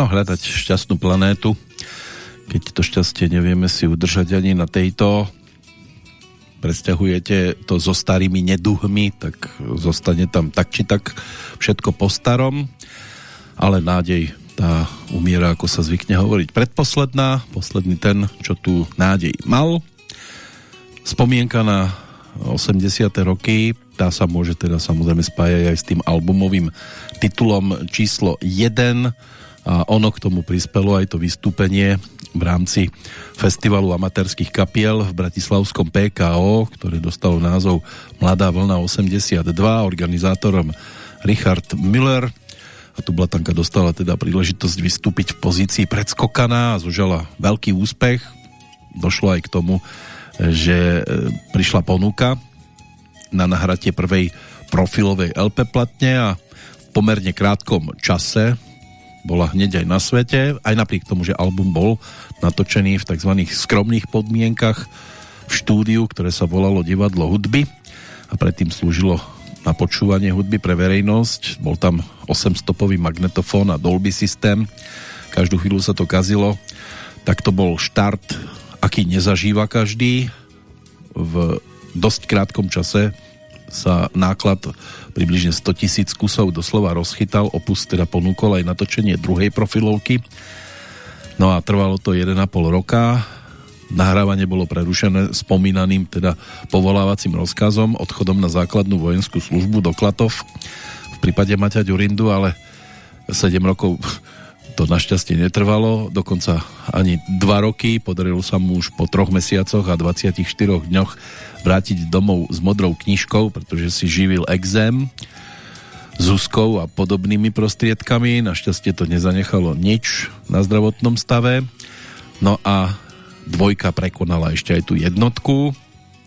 Hľadať šťastnú planétu, keď to šťastie nevieme si udržať ani na tejto, presťahujete to so starými neduhmi, tak zostane tam tak či tak všetko po starom, ale nádej tá umiera, ako sa zvykne hovoriť, predposledná, posledný ten, čo tu nádej mal. Spomienka na 80. roky, tá sa môže teda samozrejme spájať aj s tým albumovým titulom číslo 1, a ono k tomu prispelo aj to vystúpenie v rámci festivalu amatérských kapiel v Bratislavskom PKO, ktoré dostalo názov Mladá vlna 82, organizátorom Richard Müller a tu Blatanka dostala teda príležitosť vystúpiť v pozícii predskokaná a zožala veľký úspech. Došlo aj k tomu, že e, prišla ponuka na nahratie prvej profilovej LP platne a v pomerne krátkom čase bola hneď aj na svete, aj napriek tomu, že album bol natočený v tzv. skromných podmienkach v štúdiu, ktoré sa volalo Divadlo hudby a predtým slúžilo na počúvanie hudby pre verejnosť. Bol tam 8-stopový magnetofón a Dolby systém. Každú chvíľu sa to kazilo. Tak to bol štart, aký nezažíva každý. V dosť krátkom čase sa náklad približne 100 tisíc kusov doslova rozchytal, opus teda ponúkol aj natočenie druhej profilovky. No a trvalo to 1,5 roka. Nahrávanie bolo prerušené spomínaným teda povolávacím rozkazom, odchodom na základnú vojenskú službu do Klatov v prípade Maťa Ďurindu, ale 7 rokov to našťastie netrvalo, dokonca ani 2 roky, podarilo sa mu už po troch mesiacoch a 24 dňoch vrátiť domov s modrou knižkou, pretože si živil exém Zuzkou a podobnými prostriedkami. Našťastie to nezanechalo nič na zdravotnom stave. No a dvojka prekonala ešte aj tú jednotku.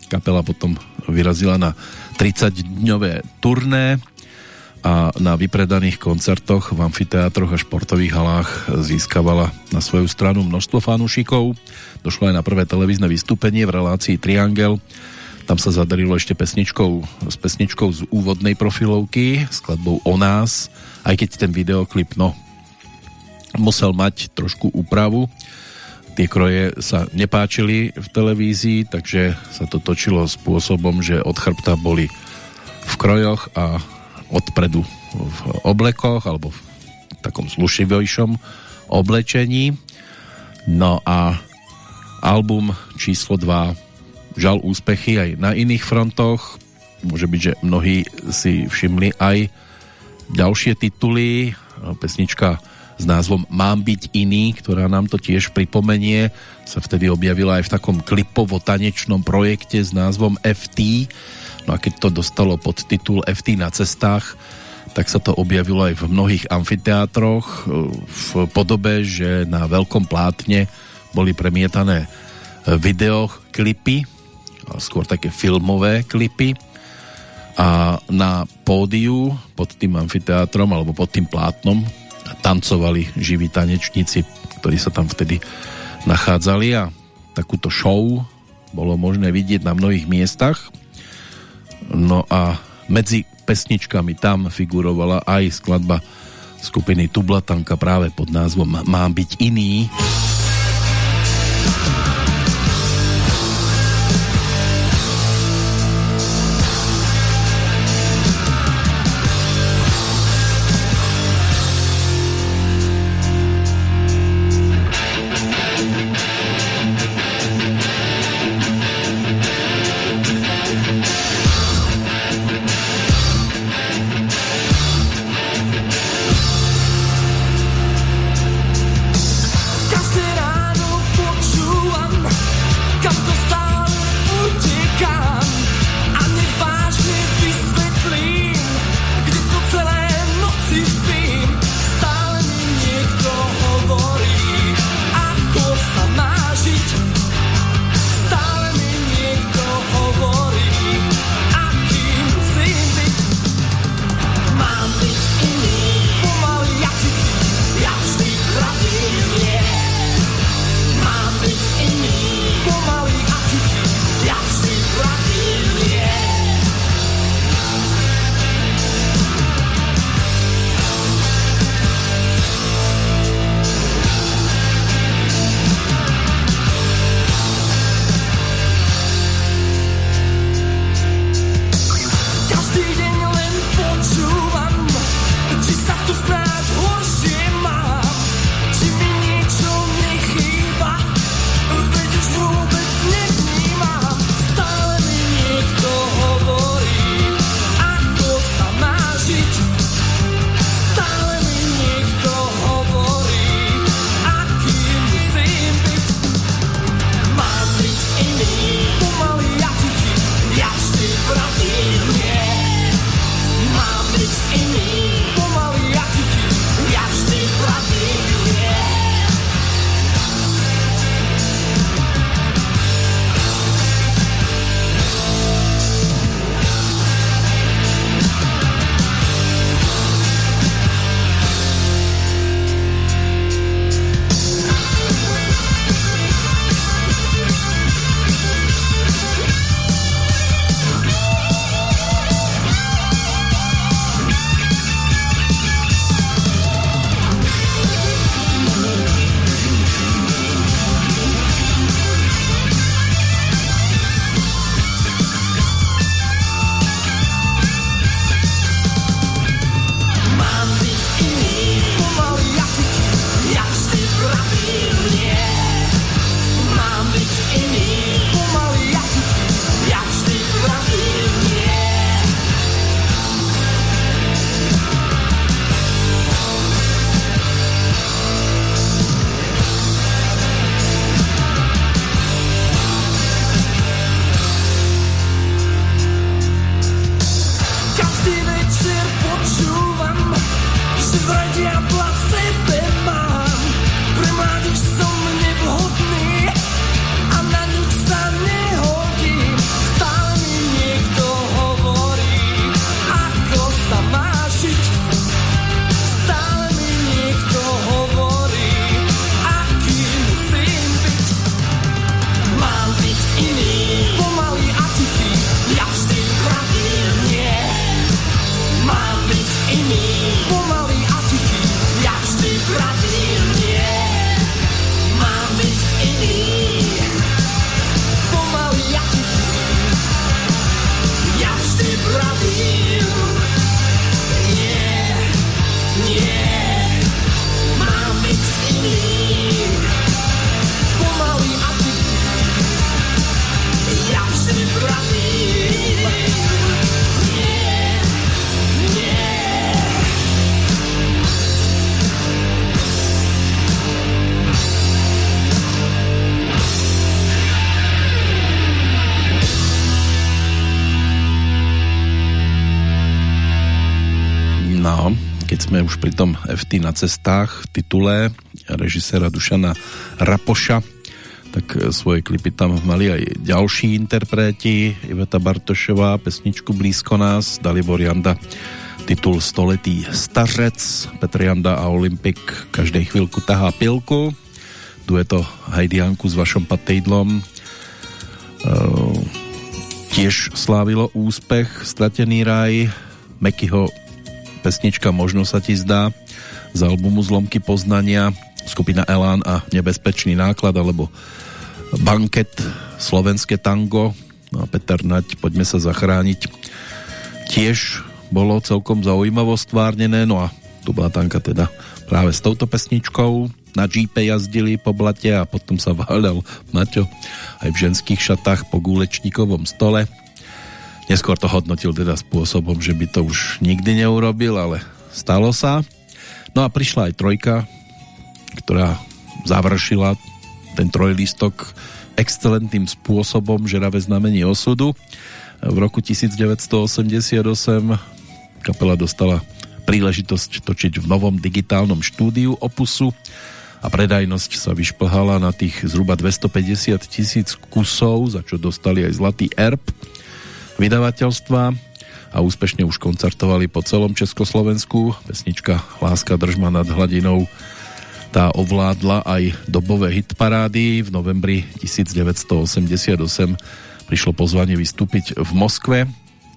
Kapela potom vyrazila na 30-dňové turné a na vypredaných koncertoch v amfiteátroch a športových halách získavala na svoju stranu množstvo fanúšikov. Došlo aj na prvé televízne vystúpenie v relácii Triangel tam sa zadarilo ešte pesničkou, s pesničkou z úvodnej profilovky, skladbou O nás, aj keď ten videoklip, no, musel mať trošku úpravu. Tie kroje sa nepáčili v televízii, takže sa to točilo spôsobom, že od chrbta boli v krojoch a odpredu v oblekoch alebo v takom slušivejšom oblečení. No a album číslo 2 žal úspechy aj na iných frontoch. Môže byť, že mnohí si všimli aj ďalšie tituly. Pesnička s názvom Mám byť iný, ktorá nám to tiež pripomenie, sa vtedy objavila aj v takom klipovo-tanečnom projekte s názvom FT. No a keď to dostalo pod titul FT na cestách, tak sa to objavilo aj v mnohých amfiteátroch v podobe, že na veľkom plátne boli premietané videoklipy, skôr také filmové klipy a na pódiu pod tým amfiteátrom alebo pod tým plátnom tancovali živí tanečníci, ktorí sa tam vtedy nachádzali a takúto show bolo možné vidieť na mnohých miestach. No a medzi pesničkami tam figurovala aj skladba skupiny Tublatanka práve pod názvom Mám byť iný. No, už pri tom FT na cestách titule režiséra Dušana Rapoša, tak svoje klipy tam mali aj ďalší interpreti, Iveta Bartošová, pesničku Blízko nás, Dalibor Janda, titul Stoletý stařec, Petr Janda a Olympik každej chvíľku tahá pilku, dueto Hajdianku s vašom patejdlom, ehm, tiež slávilo úspech Stratený raj, Mekyho pesnička Možno sa ti zdá z albumu Zlomky poznania skupina Elán a Nebezpečný náklad alebo Banket Slovenské tango. No a Peter Nať Poďme sa zachrániť. Tiež bolo celkom zaujímavo stvárnené no a tu Blatanka teda práve s touto pesničkou. Na džípe jazdili po blate a potom sa váľal Maťo aj v ženských šatách po gúlečníkovom stole Neskôr to hodnotil teda spôsobom, že by to už nikdy neurobil, ale stalo sa. No a prišla aj trojka, ktorá završila ten trojlistok excelentným spôsobom žeravé znamenie osudu. V roku 1988 kapela dostala príležitosť točiť v novom digitálnom štúdiu Opusu a predajnosť sa vyšplhala na tých zhruba 250 tisíc kusov, za čo dostali aj zlatý erb vydavateľstva a úspešne už koncertovali po celom Československu. Pesnička Láska držma nad hladinou tá ovládla aj dobové hitparády. V novembri 1988 prišlo pozvanie vystúpiť v Moskve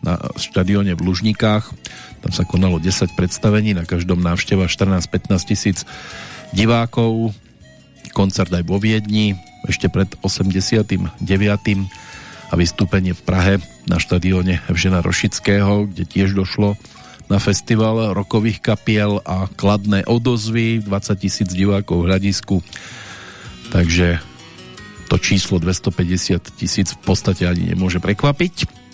na štadióne v Lužnikách. Tam sa konalo 10 predstavení, na každom návšteva 14-15 tisíc divákov. Koncert aj vo Viedni, ešte pred 89 a vystúpenie v Prahe na štadióne Evžena Rošického, kde tiež došlo na festival rokových kapiel a kladné odozvy, 20 tisíc divákov v hľadisku. Takže to číslo 250 tisíc v podstate ani nemôže prekvapiť.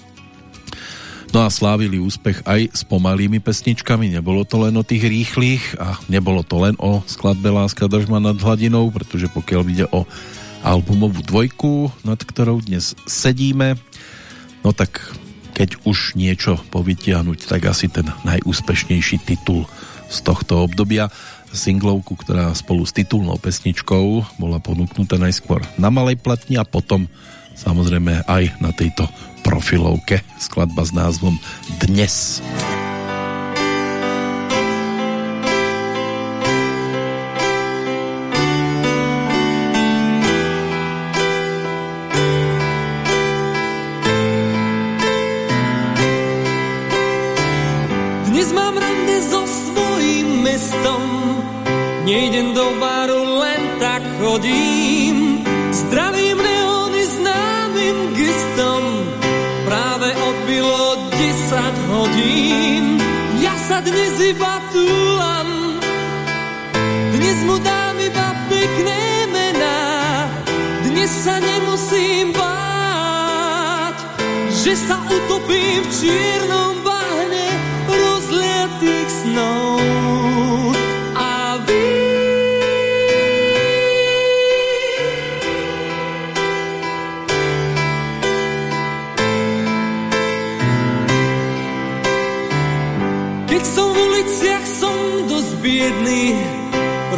No a slávili úspech aj s pomalými pesničkami, nebolo to len o tých rýchlych a nebolo to len o skladbe Láska držma nad hladinou, pretože pokiaľ ide o albumovú dvojku, nad ktorou dnes sedíme. No tak keď už niečo povytiahnuť, tak asi ten najúspešnejší titul z tohto obdobia. Singlovku, ktorá spolu s titulnou pesničkou bola ponúknutá najskôr na malej platni a potom samozrejme aj na tejto profilovke skladba s názvom Dnes. Dnes. Nejdem do baru, len tak chodím. Zdravím neóny známym gestom. Práve odbilo 10 hodín. Ja sa dnes iba túlam. Dnes mu dám iba pekné mená. Dnes sa nemusím báť, že sa utopím v čiernom bahne rozliatých snov.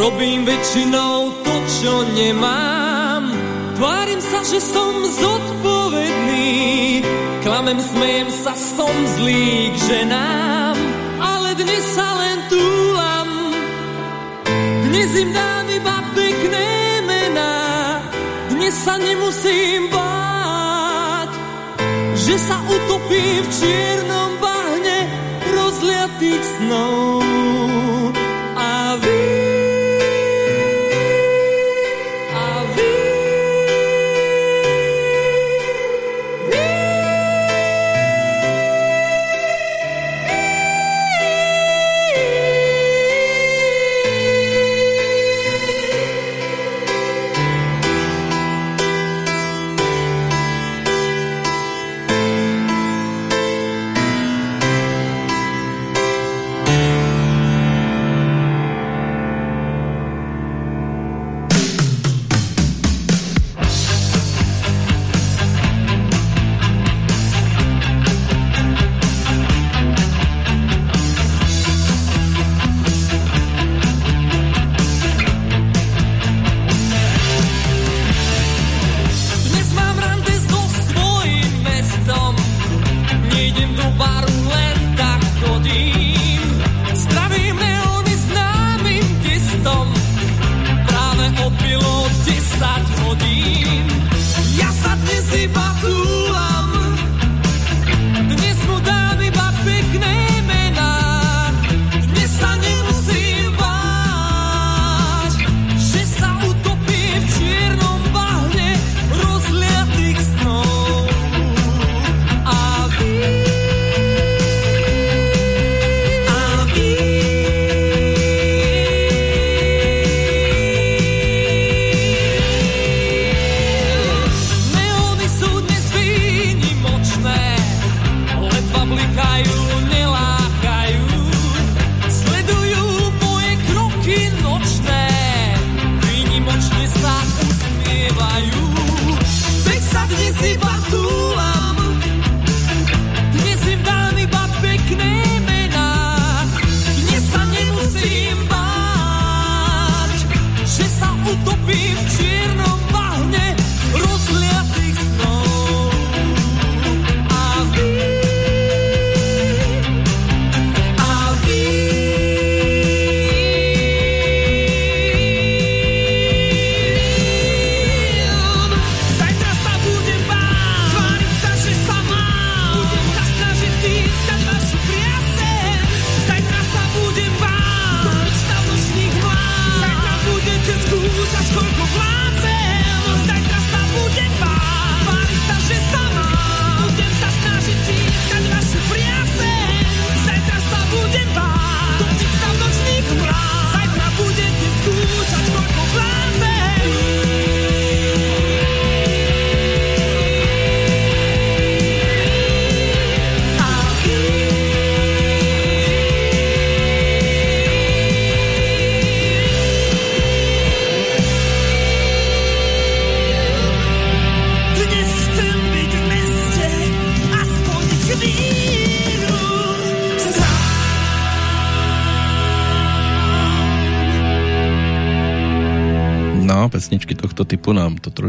Robím väčšinou to, čo nemám. Tvárim sa, že som zodpovedný, klamem, smejem sa, som zlý k ženám, ale dnes sa len túlam. Dnes im dám iba pekné mená, dnes sa nemusím báť, že sa utopím v čiernom bahne rozliatých snov.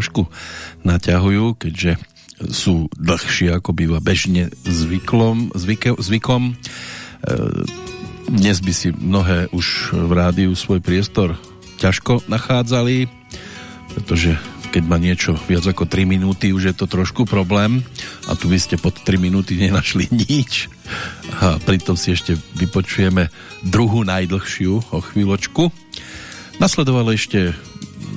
Trošku naťahujú, keďže sú dlhšie ako býva bežne zvyklom, zvyke, zvykom. E, dnes by si mnohé už v rádiu svoj priestor ťažko nachádzali, pretože keď má niečo viac ako 3 minúty, už je to trošku problém a tu by ste pod 3 minúty nenašli nič a pritom si ešte vypočujeme druhú najdlhšiu o chvíľočku. Nasledovalo ešte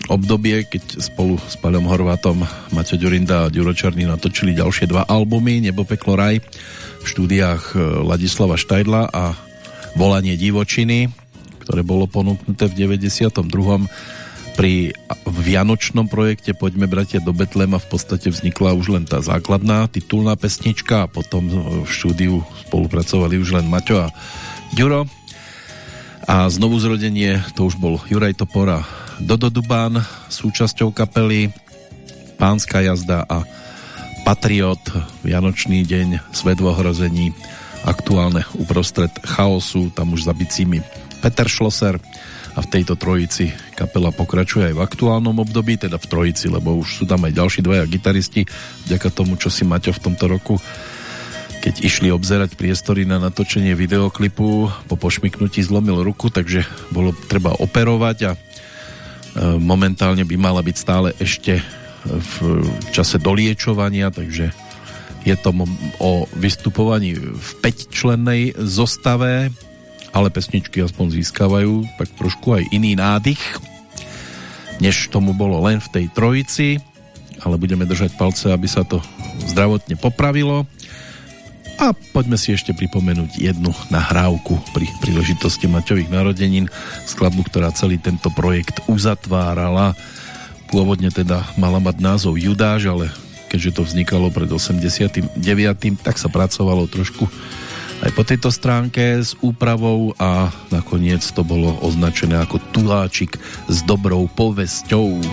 obdobie, keď spolu s Paľom Horvátom Maťo Ďurinda a Ďuro Čarný natočili ďalšie dva albumy Nebo, peklo, raj v štúdiách e, Ladislava Štajdla a Volanie divočiny, ktoré bolo ponúknuté v 92 pri vianočnom projekte Poďme bratia do Betlema v podstate vznikla už len tá základná titulná pesnička a potom v štúdiu spolupracovali už len Maťo a Ďuro. A znovu zrodenie to už bol Juraj Topora Dodo Dubán súčasťou kapely Pánska jazda a Patriot Vianočný deň Svet v ohrození aktuálne uprostred chaosu tam už za bicími Peter Schlosser. A v tejto trojici kapela pokračuje aj v aktuálnom období, teda v trojici, lebo už sú tam aj ďalší dvaja gitaristi, vďaka tomu, čo si Maťo v tomto roku keď išli obzerať priestory na natočenie videoklipu, po pošmiknutí zlomil ruku, takže bolo treba operovať a momentálne by mala byť stále ešte v čase doliečovania, takže je to o vystupovaní v 5-člennej zostave ale pesničky aspoň získavajú tak trošku aj iný nádych, než tomu bolo len v tej trojici, ale budeme držať palce, aby sa to zdravotne popravilo. A poďme si ešte pripomenúť jednu nahrávku pri príležitosti Maťových narodenín, skladbu, ktorá celý tento projekt uzatvárala. Pôvodne teda mala mať názov Judáš, ale keďže to vznikalo pred 89. tak sa pracovalo trošku aj po tejto stránke s úpravou a nakoniec to bolo označené ako tuláčik s dobrou povesťou. No,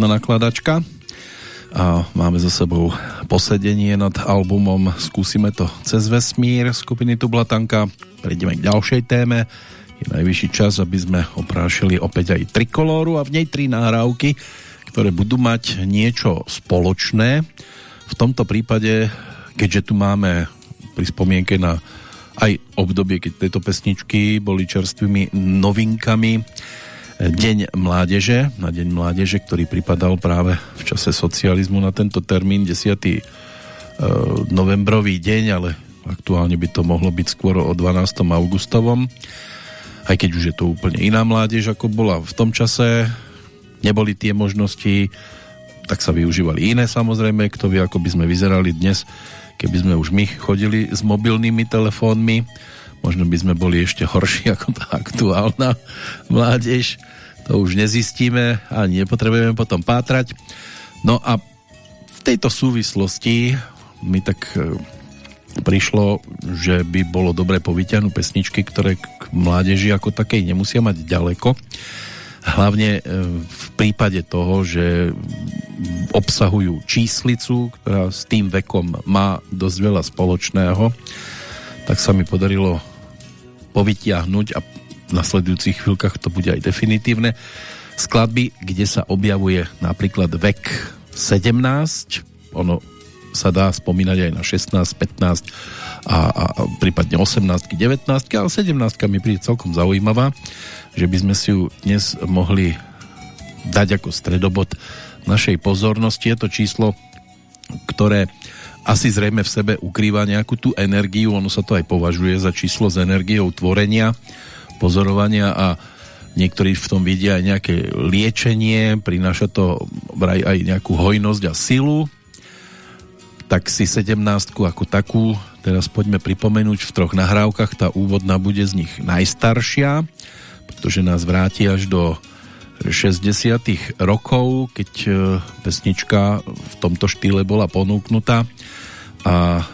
riadna nakladačka a máme za sebou posedenie nad albumom Skúsime to cez vesmír skupiny Tublatanka. Prejdeme k ďalšej téme. Je najvyšší čas, aby sme oprášili opäť aj trikolóru a v nej tri nahrávky, ktoré budú mať niečo spoločné. V tomto prípade, keďže tu máme pri spomienke na aj obdobie, keď tieto pesničky boli čerstvými novinkami, Deň mládeže, na Deň mládeže, ktorý pripadal práve v čase socializmu na tento termín 10. E, novembrový deň, ale aktuálne by to mohlo byť skôr o 12. augustovom aj keď už je to úplne iná mládež ako bola v tom čase neboli tie možnosti tak sa využívali iné samozrejme kto vie ako by sme vyzerali dnes keby sme už my chodili s mobilnými telefónmi možno by sme boli ešte horší ako tá aktuálna mládež to už nezistíme a nepotrebujeme potom pátrať. No a v tejto súvislosti mi tak e, prišlo, že by bolo dobre povyťahnuť pesničky, ktoré k mládeži ako takej nemusia mať ďaleko. Hlavne e, v prípade toho, že obsahujú číslicu, ktorá s tým vekom má dosť veľa spoločného, tak sa mi podarilo povytiahnuť a v nasledujúcich chvíľkach to bude aj definitívne. Skladby, kde sa objavuje napríklad vek 17, ono sa dá spomínať aj na 16, 15 a, a, a prípadne 18, 19, ale 17 mi príde celkom zaujímavá, že by sme si ju dnes mohli dať ako stredobod našej pozornosti. Je to číslo, ktoré asi zrejme v sebe ukrýva nejakú tú energiu, ono sa to aj považuje za číslo s energiou tvorenia pozorovania a niektorí v tom vidia aj nejaké liečenie, prináša to vraj aj nejakú hojnosť a silu. Tak si 17 ako takú teraz poďme pripomenúť v troch nahrávkach. Tá úvodná bude z nich najstaršia, pretože nás vráti až do 60 rokov, keď e, pesnička v tomto štýle bola ponúknutá a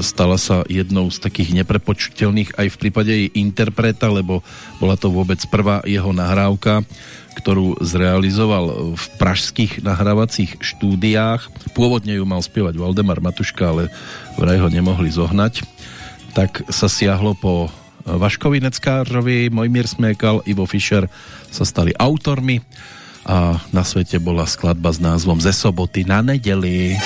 stala sa jednou z takých neprepočteľných aj v prípade jej interpreta, lebo bola to vôbec prvá jeho nahrávka, ktorú zrealizoval v pražských nahrávacích štúdiách. Pôvodne ju mal spievať Valdemar Matuška, ale vraj ho nemohli zohnať. Tak sa siahlo po Vaškovi Neckárovi, Mojmír Smekal, Ivo Fischer sa stali autormi a na svete bola skladba s názvom Ze soboty na nedeli.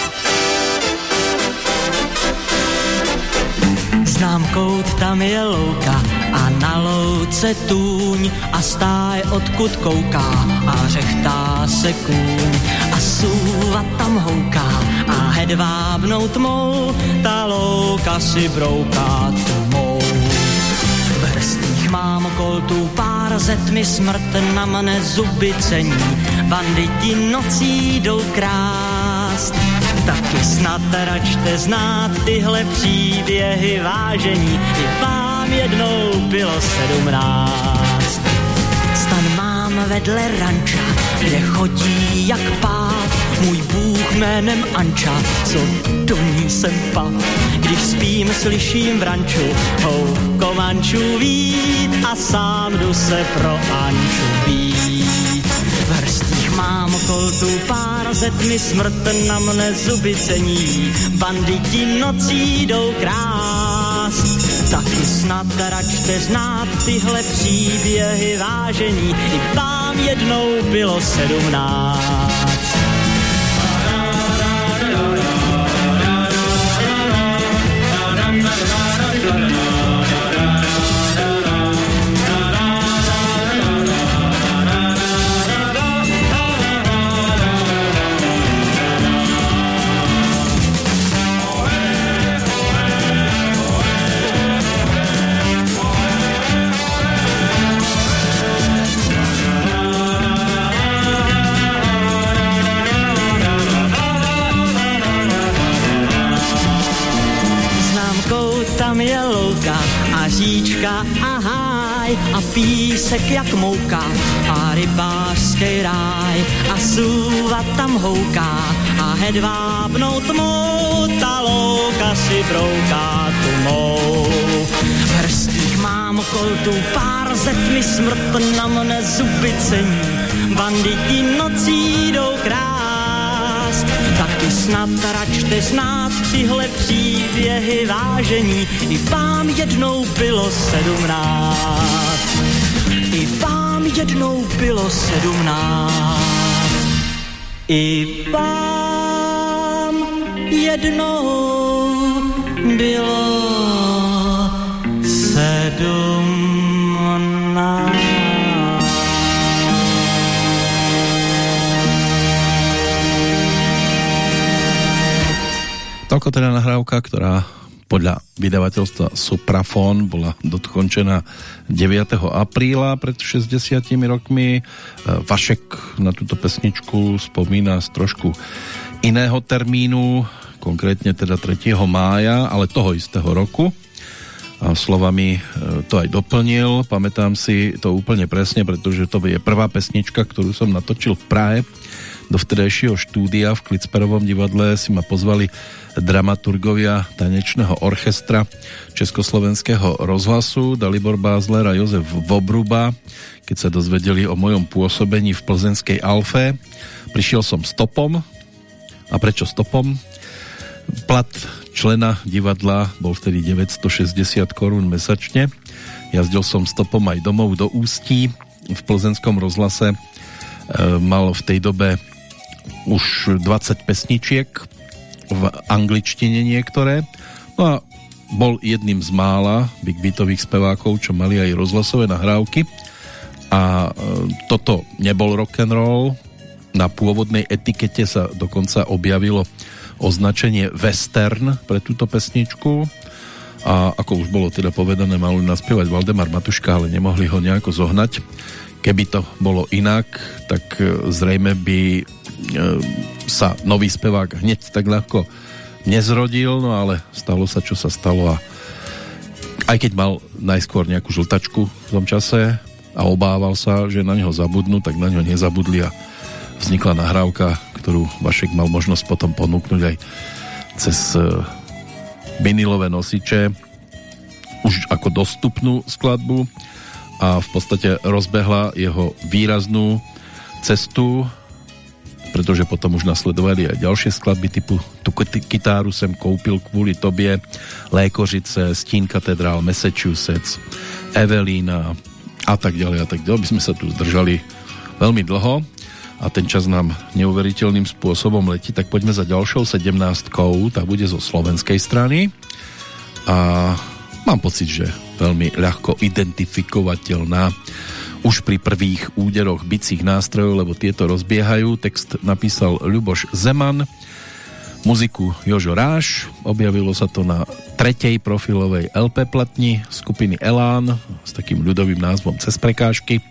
Znám kout, tam je louka a na louce tůň a stáj odkud kouká a řechtá se kůň a súva tam houká a hedvábnou tmou ta louka si brouká tmou. V hrstích mám koltu pár zetmi smrt na mne zuby cení, banditi nocí jdou krást. Taky snad račte znát tyhle příběhy vážení, i vám jednou bylo sedmnáct. Stan mám vedle ranča, kde chodí jak páv, můj bůh jménem Anča, co do ní jsem pav. Když spím, slyším v ranču, hou komančů vít a sám jdu se pro Anču být. V hrstích mám koltu pár zetmi smrt na mne zuby cení, banditi nocí jdou krást. Taky snad račte znát tyhle příběhy vážení, i vám jednou bylo sedmnáct. Říčka a háj a písek jak mouka a rybářský ráj a súva tam houká a hedvábnou tmou ta louka si brouká tmou. V hrstích mám koltu pár zetmi smrt na mne zuby cení banditi nocí jdou krást. Taky snad račte znát tyhle příběhy vážení, i vám jednou bylo sedmnáct. I vám jednou bylo sedmnáct. I vám jednou bylo sedmnáct. Toľko teda nahrávka, ktorá podľa vydavateľstva Suprafon bola dokončená 9. apríla pred 60 rokmi. E, Vašek na túto pesničku spomína z trošku iného termínu, konkrétne teda 3. mája, ale toho istého roku. A slovami e, to aj doplnil, pamätám si to úplne presne, pretože to je prvá pesnička, ktorú som natočil v Prahe do vtedajšieho štúdia v Klicperovom divadle si ma pozvali dramaturgovia tanečného orchestra Československého rozhlasu Dalibor Bázler a Jozef Vobruba, keď sa dozvedeli o mojom pôsobení v plzenskej Alfe. Prišiel som stopom. A prečo stopom? Plat člena divadla bol vtedy 960 korún mesačne. Jazdil som stopom aj domov do Ústí v plzenskom rozhlase. E, mal v tej dobe už 20 pesničiek v angličtine niektoré. No a bol jedným z mála big beatových spevákov, čo mali aj rozhlasové nahrávky. A e, toto nebol rock and roll. Na pôvodnej etikete sa dokonca objavilo označenie western pre túto pesničku a ako už bolo teda povedané, mali naspievať Valdemar Matuška, ale nemohli ho nejako zohnať. Keby to bolo inak, tak e, zrejme by sa nový spevák hneď tak ľahko nezrodil, no ale stalo sa, čo sa stalo a aj keď mal najskôr nejakú žltačku v tom čase a obával sa, že na neho zabudnú, tak na neho nezabudli a vznikla nahrávka, ktorú Vašek mal možnosť potom ponúknuť aj cez e, vinilové nosiče už ako dostupnú skladbu a v podstate rozbehla jeho výraznú cestu pretože potom už nasledovali aj ďalšie skladby typu tu kytáru sem koupil kvôli tobie, Lékožice, Stín katedrál, Massachusetts, Evelína a tak ďalej a tak ďalej. By sme sa tu zdržali veľmi dlho a ten čas nám neuveriteľným spôsobom letí, tak poďme za ďalšou sedemnáctkou, tá bude zo slovenskej strany. A mám pocit, že veľmi ľahko identifikovateľná už pri prvých úderoch bicích nástrojov, lebo tieto rozbiehajú. Text napísal Ľuboš Zeman, muziku Jožo Ráš, objavilo sa to na tretej profilovej LP platni skupiny Elán s takým ľudovým názvom Cez prekážky,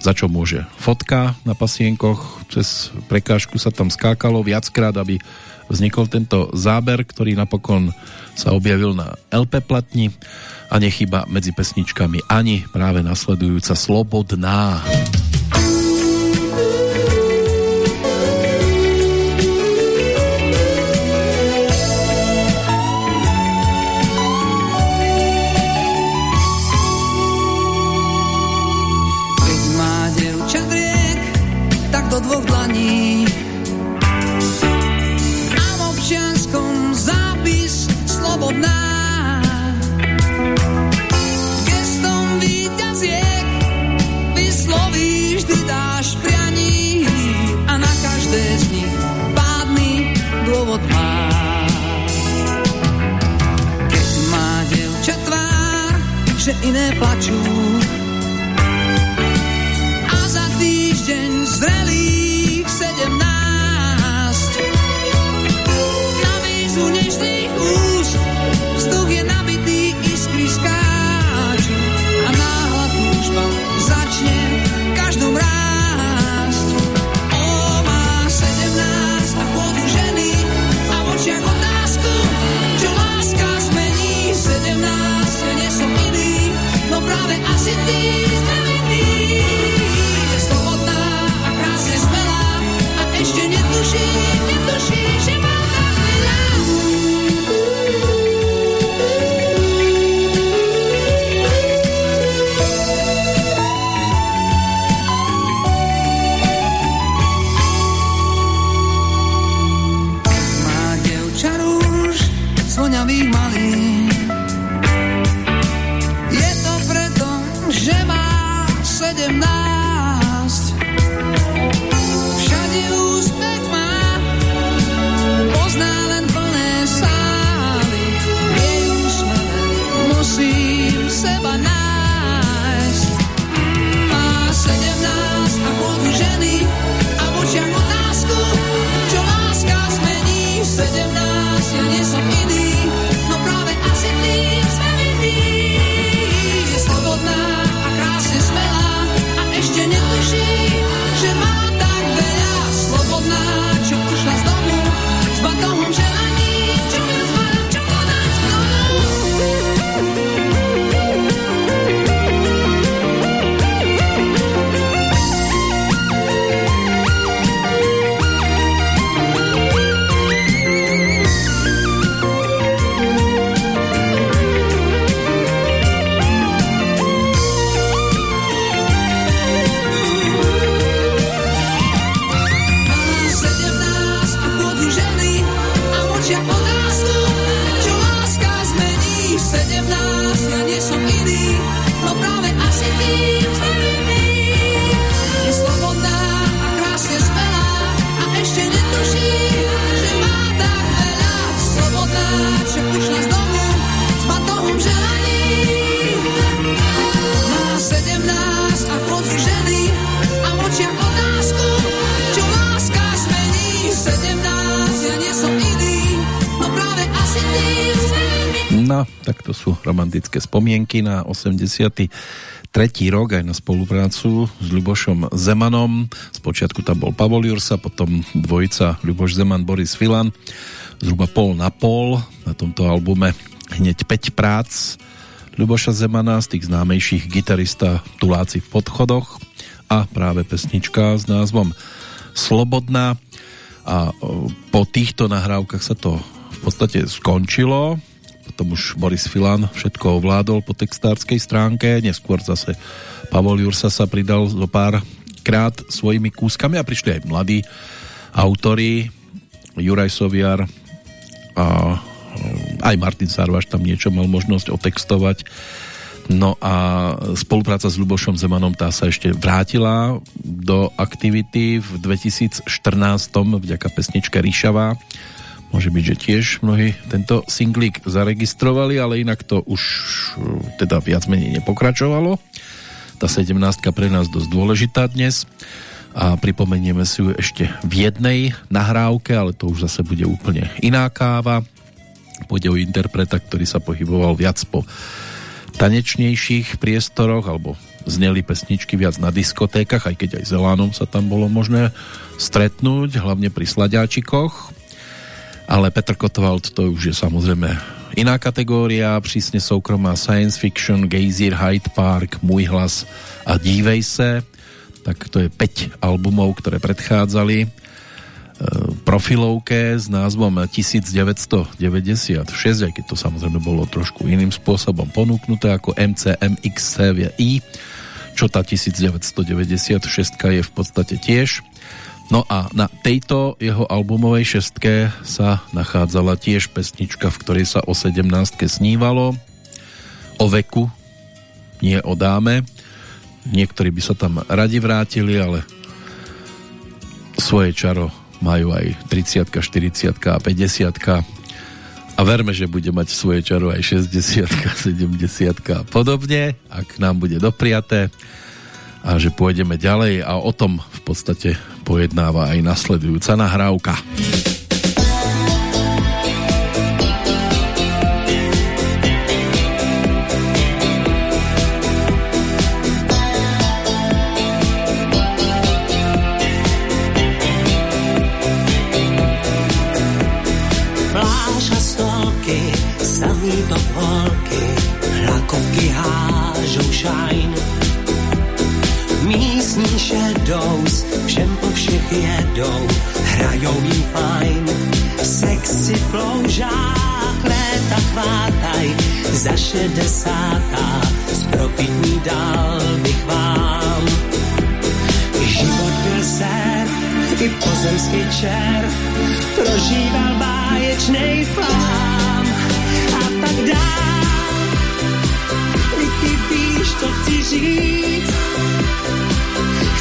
za čo môže fotka na pasienkoch, cez prekážku sa tam skákalo viackrát, aby vznikol tento záber, ktorý napokon sa objavil na LP platni a nechyba medzi pesničkami ani práve nasledujúca Slobodná. Keď dvoch dlaní že iné plačú. A za týždeň zrelých sedemnáct na výzvu nežných be my spomienky na 83. rok aj na spoluprácu s Ľubošom Zemanom. Spočiatku tam bol Pavol Jursa, potom dvojica Ľuboš Zeman, Boris Filan. Zhruba pol na pol na tomto albume hneď 5 prác Ľuboša Zemana, z tých známejších gitarista Tuláci v podchodoch a práve pesnička s názvom Slobodná a po týchto nahrávkach sa to v podstate skončilo potom už Boris Filan všetko ovládol po textárskej stránke, neskôr zase Pavol Jursa sa pridal zo pár krát svojimi kúskami a prišli aj mladí autori Juraj Soviar a aj Martin Sarvaš tam niečo mal možnosť otextovať. No a spolupráca s Ľubošom Zemanom tá sa ešte vrátila do aktivity v 2014 vďaka pesničke Ríšava Môže byť, že tiež mnohí tento singlík zaregistrovali, ale inak to už teda viac menej nepokračovalo. Tá 17 pre nás dosť dôležitá dnes a pripomenieme si ju ešte v jednej nahrávke, ale to už zase bude úplne iná káva. Pôjde o interpreta, ktorý sa pohyboval viac po tanečnejších priestoroch alebo zneli pesničky viac na diskotékach, aj keď aj s sa tam bolo možné stretnúť, hlavne pri sladáčikoch ale Petr Kotwald to už je samozrejme iná kategória, prísne soukromá science fiction, Gejzír, Hyde Park, Môj hlas a Dívej se, tak to je 5 albumov, ktoré predchádzali e, profilovke s názvom 1996, aj keď to samozrejme bolo trošku iným spôsobom ponúknuté ako MCMXCVI, čo tá 1996 je v podstate tiež No a na tejto jeho albumovej šestke sa nachádzala tiež pesnička, v ktorej sa o 17 snívalo, o veku, nie o dáme. Niektorí by sa tam radi vrátili, ale svoje čaro majú aj 30 40 a 50 a verme, že bude mať svoje čaro aj 60 70 [LAUGHS] a podobne, ak nám bude dopriaté a že pôjdeme ďalej a o tom v podstate pojednáva aj nasledujúca nahrávka. Samý to holky, hlakovky hážou šajn. Místní shadows, všem po všech jedou, hrajou jim fajn. Sexy ploužák, léta chvátaj, za šedesátá, zpropitní dal bych vám. Život byl sen, i pozemský červ, prožíval báječnej flám. A dál. Ty, ty víš, co chci říct.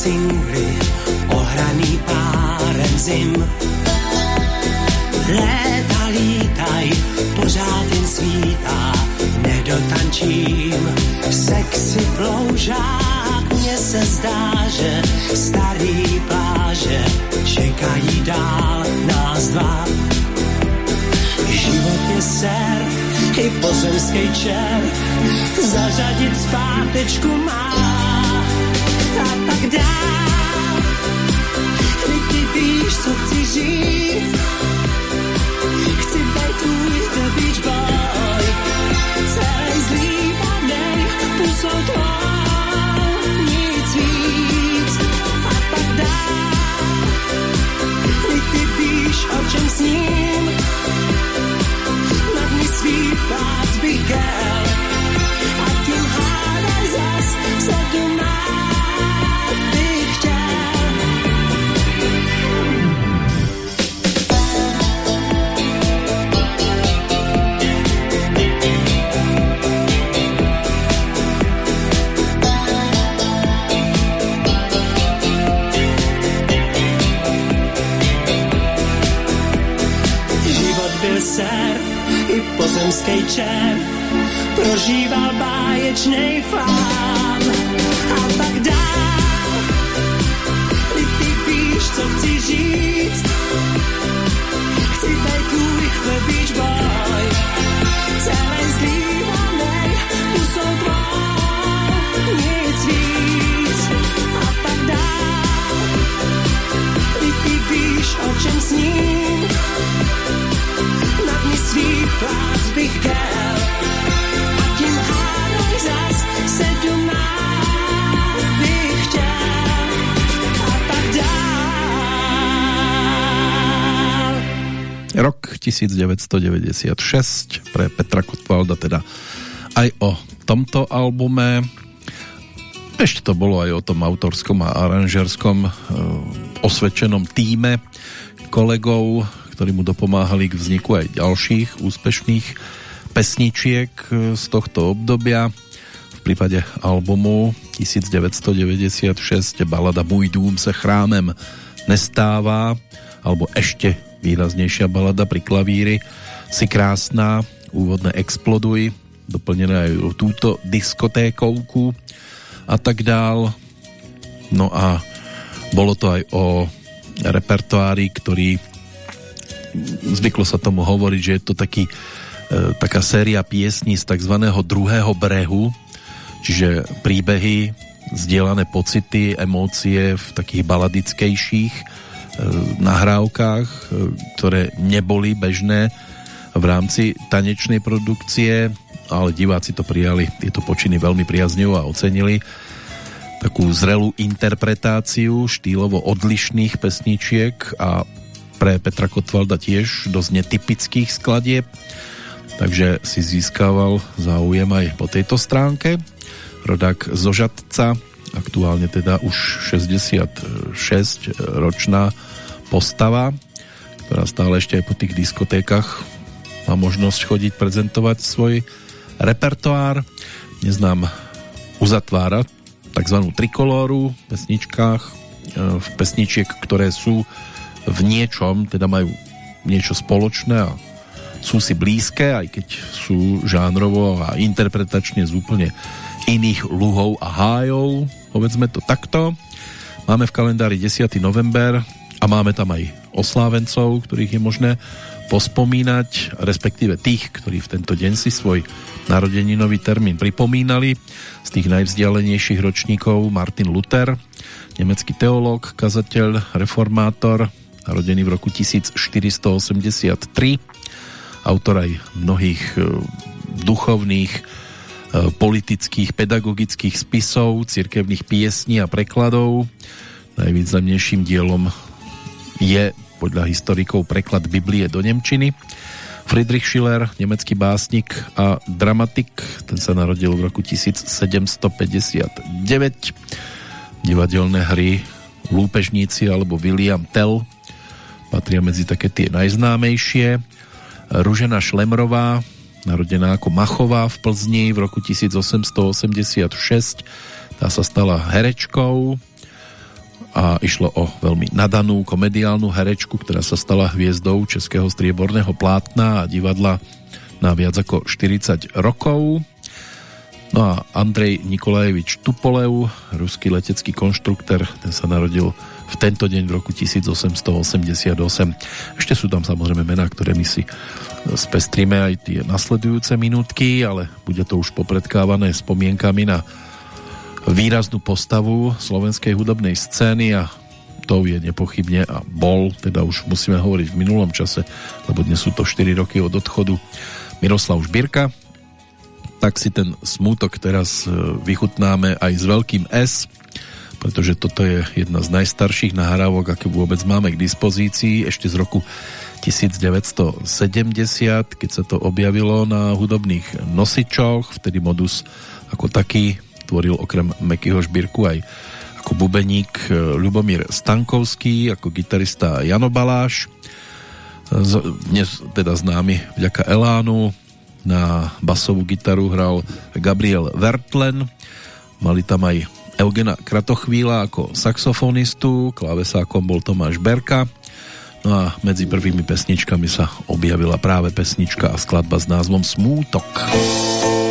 singly, ohraný párem zim. Léta lítaj, pořád jen svítá, nedotančím. Sexy ploužák, mně se zdá, že starý pláže čekají dál nás dva. Život je ser, i pozemský čert, zařadit zpátečku má. A tak dál, ty, ty víš, co chci říct, chci tvůj the beach boy, celý zlívanej, pusou tvou, nic víc. A tak dál, ty, ty víš, o čem sním, na dny svý plác bych chtěl. A tím hádaj zas se do nás pozemský čert, prožíval báječnej flám. A tak dál. Rok 1996 pre Petra Kotvalda teda aj o tomto albume. Ešte to bolo aj o tom autorskom a aranžerskom e, osvedčenom týme kolegov, ktorí mu dopomáhali k vzniku aj ďalších úspešných pesničiek e, z tohto obdobia. V prípade albumu 1996 balada Můj dům se chrámem nestává alebo ešte výraznejšia balada pri klavíri Si krásná, úvodné Exploduj, doplnené aj túto diskotékovku a tak dál. No a bolo to aj o repertoári, ktorý zvyklo sa tomu hovoriť, že je to taký, e, taká séria piesní z tzv. druhého brehu, čiže príbehy, zdieľané pocity, emócie v takých baladickejších e, nahrávkach, e, ktoré neboli bežné v rámci tanečnej produkcie, ale diváci to prijali, tieto počiny veľmi priaznivo a ocenili takú zrelú interpretáciu štýlovo odlišných pesničiek a pre Petra Kotvalda tiež dosť netypických skladieb, takže si získával záujem aj po tejto stránke. Rodák zo Žadca, aktuálne teda už 66 ročná postava, ktorá stále ešte aj po tých diskotékach má možnosť chodiť prezentovať svoj repertoár. Dnes nám uzatvára tzv. trikolóru v pesničkách, v pesničiek, ktoré sú v niečom, teda majú niečo spoločné a sú si blízke, aj keď sú žánrovo a interpretačne z úplne iných luhov a hájov, povedzme to takto. Máme v kalendári 10. november a máme tam aj oslávencov, ktorých je možné pospomínať, respektíve tých, ktorí v tento deň si svoj narodeninový termín pripomínali. Z tých najvzdialenejších ročníkov Martin Luther, nemecký teológ, kazateľ, reformátor, narodený v roku 1483, autor aj mnohých e, duchovných, e, politických, pedagogických spisov, cirkevných piesní a prekladov. Najvýznamnejším dielom je podľa historikov preklad Biblie do Nemčiny. Friedrich Schiller, nemecký básnik a dramatik, ten sa narodil v roku 1759. Divadelné hry Lúpežníci alebo William Tell patria medzi také tie najznámejšie. Ružena Šlemrová, narodená ako Machová v Plzni v roku 1886, tá sa stala herečkou, a išlo o veľmi nadanú komediálnu herečku, ktorá sa stala hviezdou Českého strieborného plátna a divadla na viac ako 40 rokov. No a Andrej Nikolajevič Tupolev, ruský letecký konštruktor, ten sa narodil v tento deň v roku 1888. Ešte sú tam samozrejme mená, ktoré my si spestríme aj tie nasledujúce minútky, ale bude to už popredkávané spomienkami na výraznú postavu slovenskej hudobnej scény a to je nepochybne a bol, teda už musíme hovoriť v minulom čase, lebo dnes sú to 4 roky od odchodu Miroslav Žbírka, tak si ten smútok teraz e, vychutnáme aj s veľkým S, pretože toto je jedna z najstarších nahrávok, aké vôbec máme k dispozícii, ešte z roku 1970, keď sa to objavilo na hudobných nosičoch, vtedy modus ako taký tvoril okrem Mekyho Šbírku aj ako bubeník e, Ľubomír Stankovský, ako gitarista Jano Baláš, dnes teda známy vďaka Elánu, na basovú gitaru hral Gabriel Vertlen, mali tam aj Eugena Kratochvíla ako saxofonistu, klávesákom bol Tomáš Berka, no a medzi prvými pesničkami sa objavila práve pesnička a skladba s názvom Smútok. Smútok.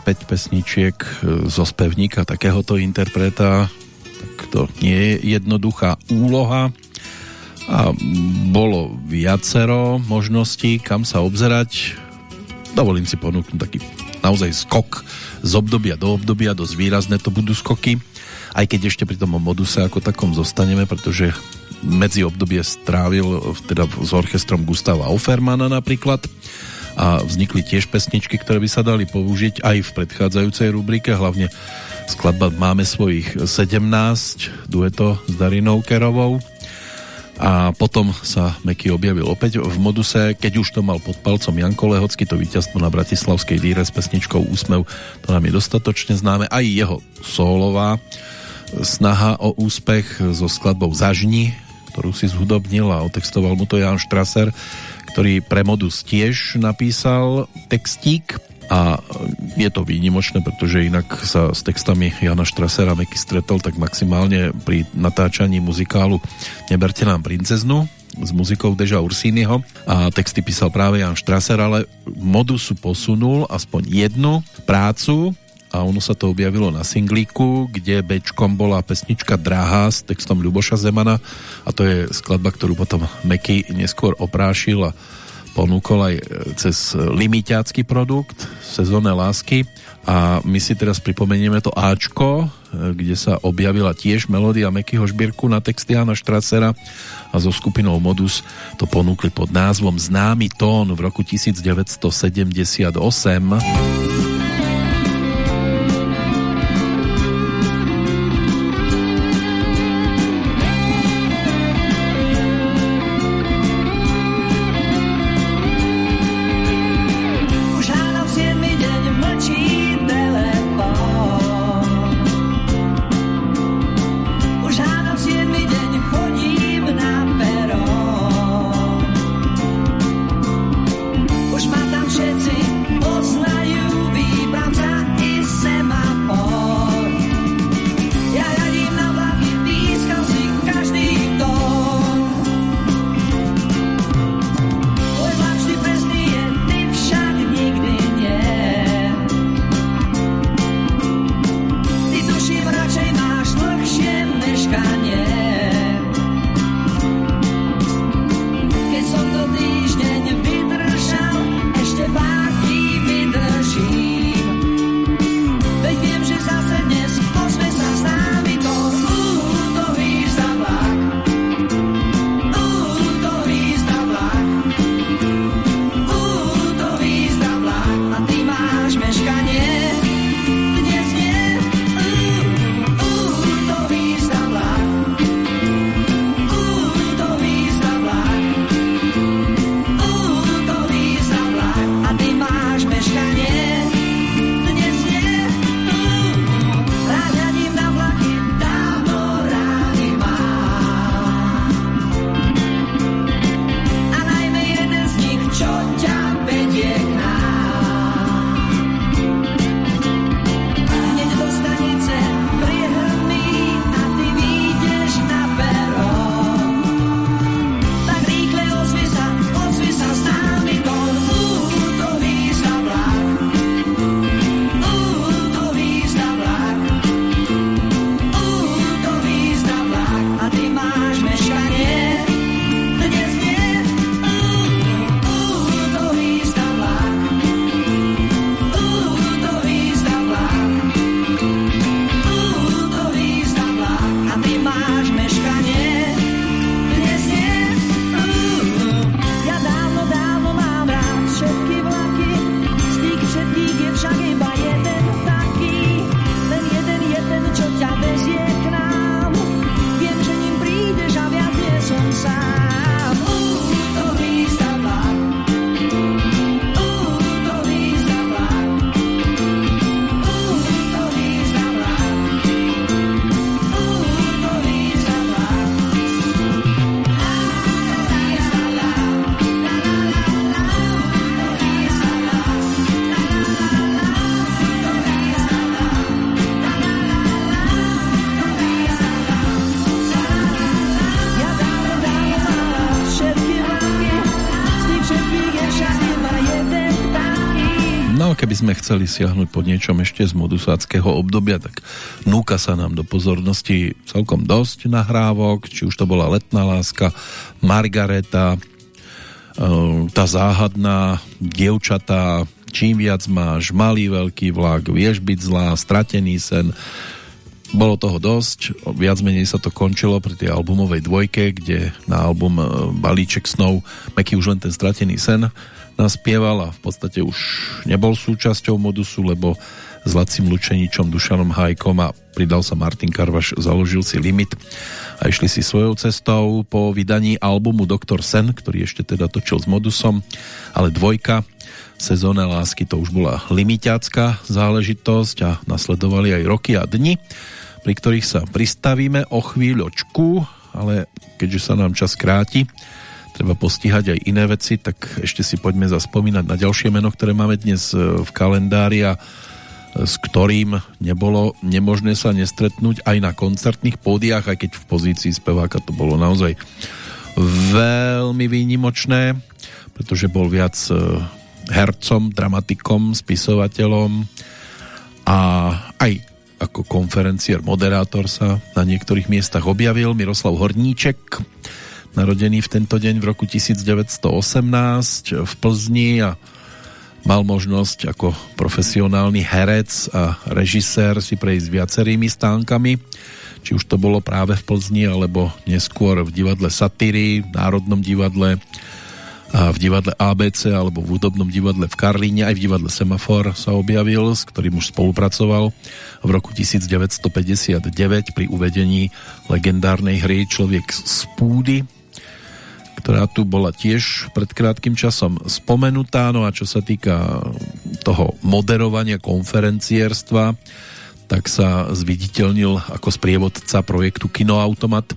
5 e, pesničiek e, zo spevníka takéhoto interpreta, tak to nie je jednoduchá úloha. A bolo viacero možností, kam sa obzerať. Dovolím si ponúknuť taký naozaj skok z obdobia do obdobia, dosť výrazné to budú skoky, aj keď ešte pri tom moduse ako takom zostaneme, pretože medzi obdobie strávil teda s orchestrom Gustava Aufermana napríklad a vznikli tiež pesničky, ktoré by sa dali použiť aj v predchádzajúcej rubrike, hlavne skladba Máme svojich 17, dueto s Darinou Kerovou. A potom sa Meky objavil opäť v moduse, keď už to mal pod palcom Janko Lehocky, to víťazstvo na Bratislavskej líre s pesničkou Úsmev, to nám je dostatočne známe, aj jeho solová snaha o úspech so skladbou Zažni, ktorú si zhudobnil a otextoval mu to Jan Štraser, ktorý pre modus tiež napísal textík a je to výnimočné, pretože inak sa s textami Jana Štrasera Meky stretol tak maximálne pri natáčaní muzikálu Neberte nám princeznu s muzikou Deža Ursínyho. A texty písal práve Jan Štraser, ale modusu posunul aspoň jednu prácu a ono sa to objavilo na singlíku, kde Bčkom bola pesnička Dráha s textom Ľuboša Zemana a to je skladba, ktorú potom Meky neskôr oprášil a ponúkol aj cez limitácky produkt Sezónne lásky a my si teraz pripomenieme to Ačko, kde sa objavila tiež melódia Mekyho Žbírku na texty Jana Štracera a so skupinou Modus to ponúkli pod názvom Známy tón v roku 1978. siahnuť po niečom ešte z modusáckého obdobia, tak núka sa nám do pozornosti celkom dosť nahrávok, či už to bola Letná láska, Margareta, e, tá záhadná, dievčatá, čím viac máš, malý veľký vlak, vieš byť zlá, stratený sen, bolo toho dosť, viac menej sa to končilo pri tej albumovej dvojke, kde na album e, Balíček snov Meky už len ten stratený sen naspieval a v podstate už nebol súčasťou modusu, lebo s Lacim Lučeničom, Dušanom Hajkom a pridal sa Martin Karvaš, založil si limit a išli si svojou cestou po vydaní albumu Doktor Sen, ktorý ešte teda točil s modusom, ale dvojka sezóna lásky to už bola limitácká záležitosť a nasledovali aj roky a dni, pri ktorých sa pristavíme o chvíľočku, ale keďže sa nám čas kráti, treba postihať aj iné veci, tak ešte si poďme zaspomínať na ďalšie meno, ktoré máme dnes e, v kalendári a e, s ktorým nebolo nemožné sa nestretnúť aj na koncertných pódiach, aj keď v pozícii speváka to bolo naozaj veľmi výnimočné, pretože bol viac e, hercom, dramatikom, spisovateľom a aj ako konferencier, moderátor sa na niektorých miestach objavil. Miroslav Horníček, narodený v tento deň v roku 1918 v Plzni a mal možnosť ako profesionálny herec a režisér si prejsť viacerými stánkami, či už to bolo práve v Plzni, alebo neskôr v divadle Satyry, Národnom divadle, v divadle ABC alebo v hudobnom divadle v Karlíne aj v divadle Semafor sa objavil, s ktorým už spolupracoval v roku 1959 pri uvedení legendárnej hry Človek z púdy ktorá tu bola tiež pred krátkým časom spomenutá. No a čo sa týka toho moderovania konferencierstva, tak sa zviditeľnil ako sprievodca projektu Kinoautomat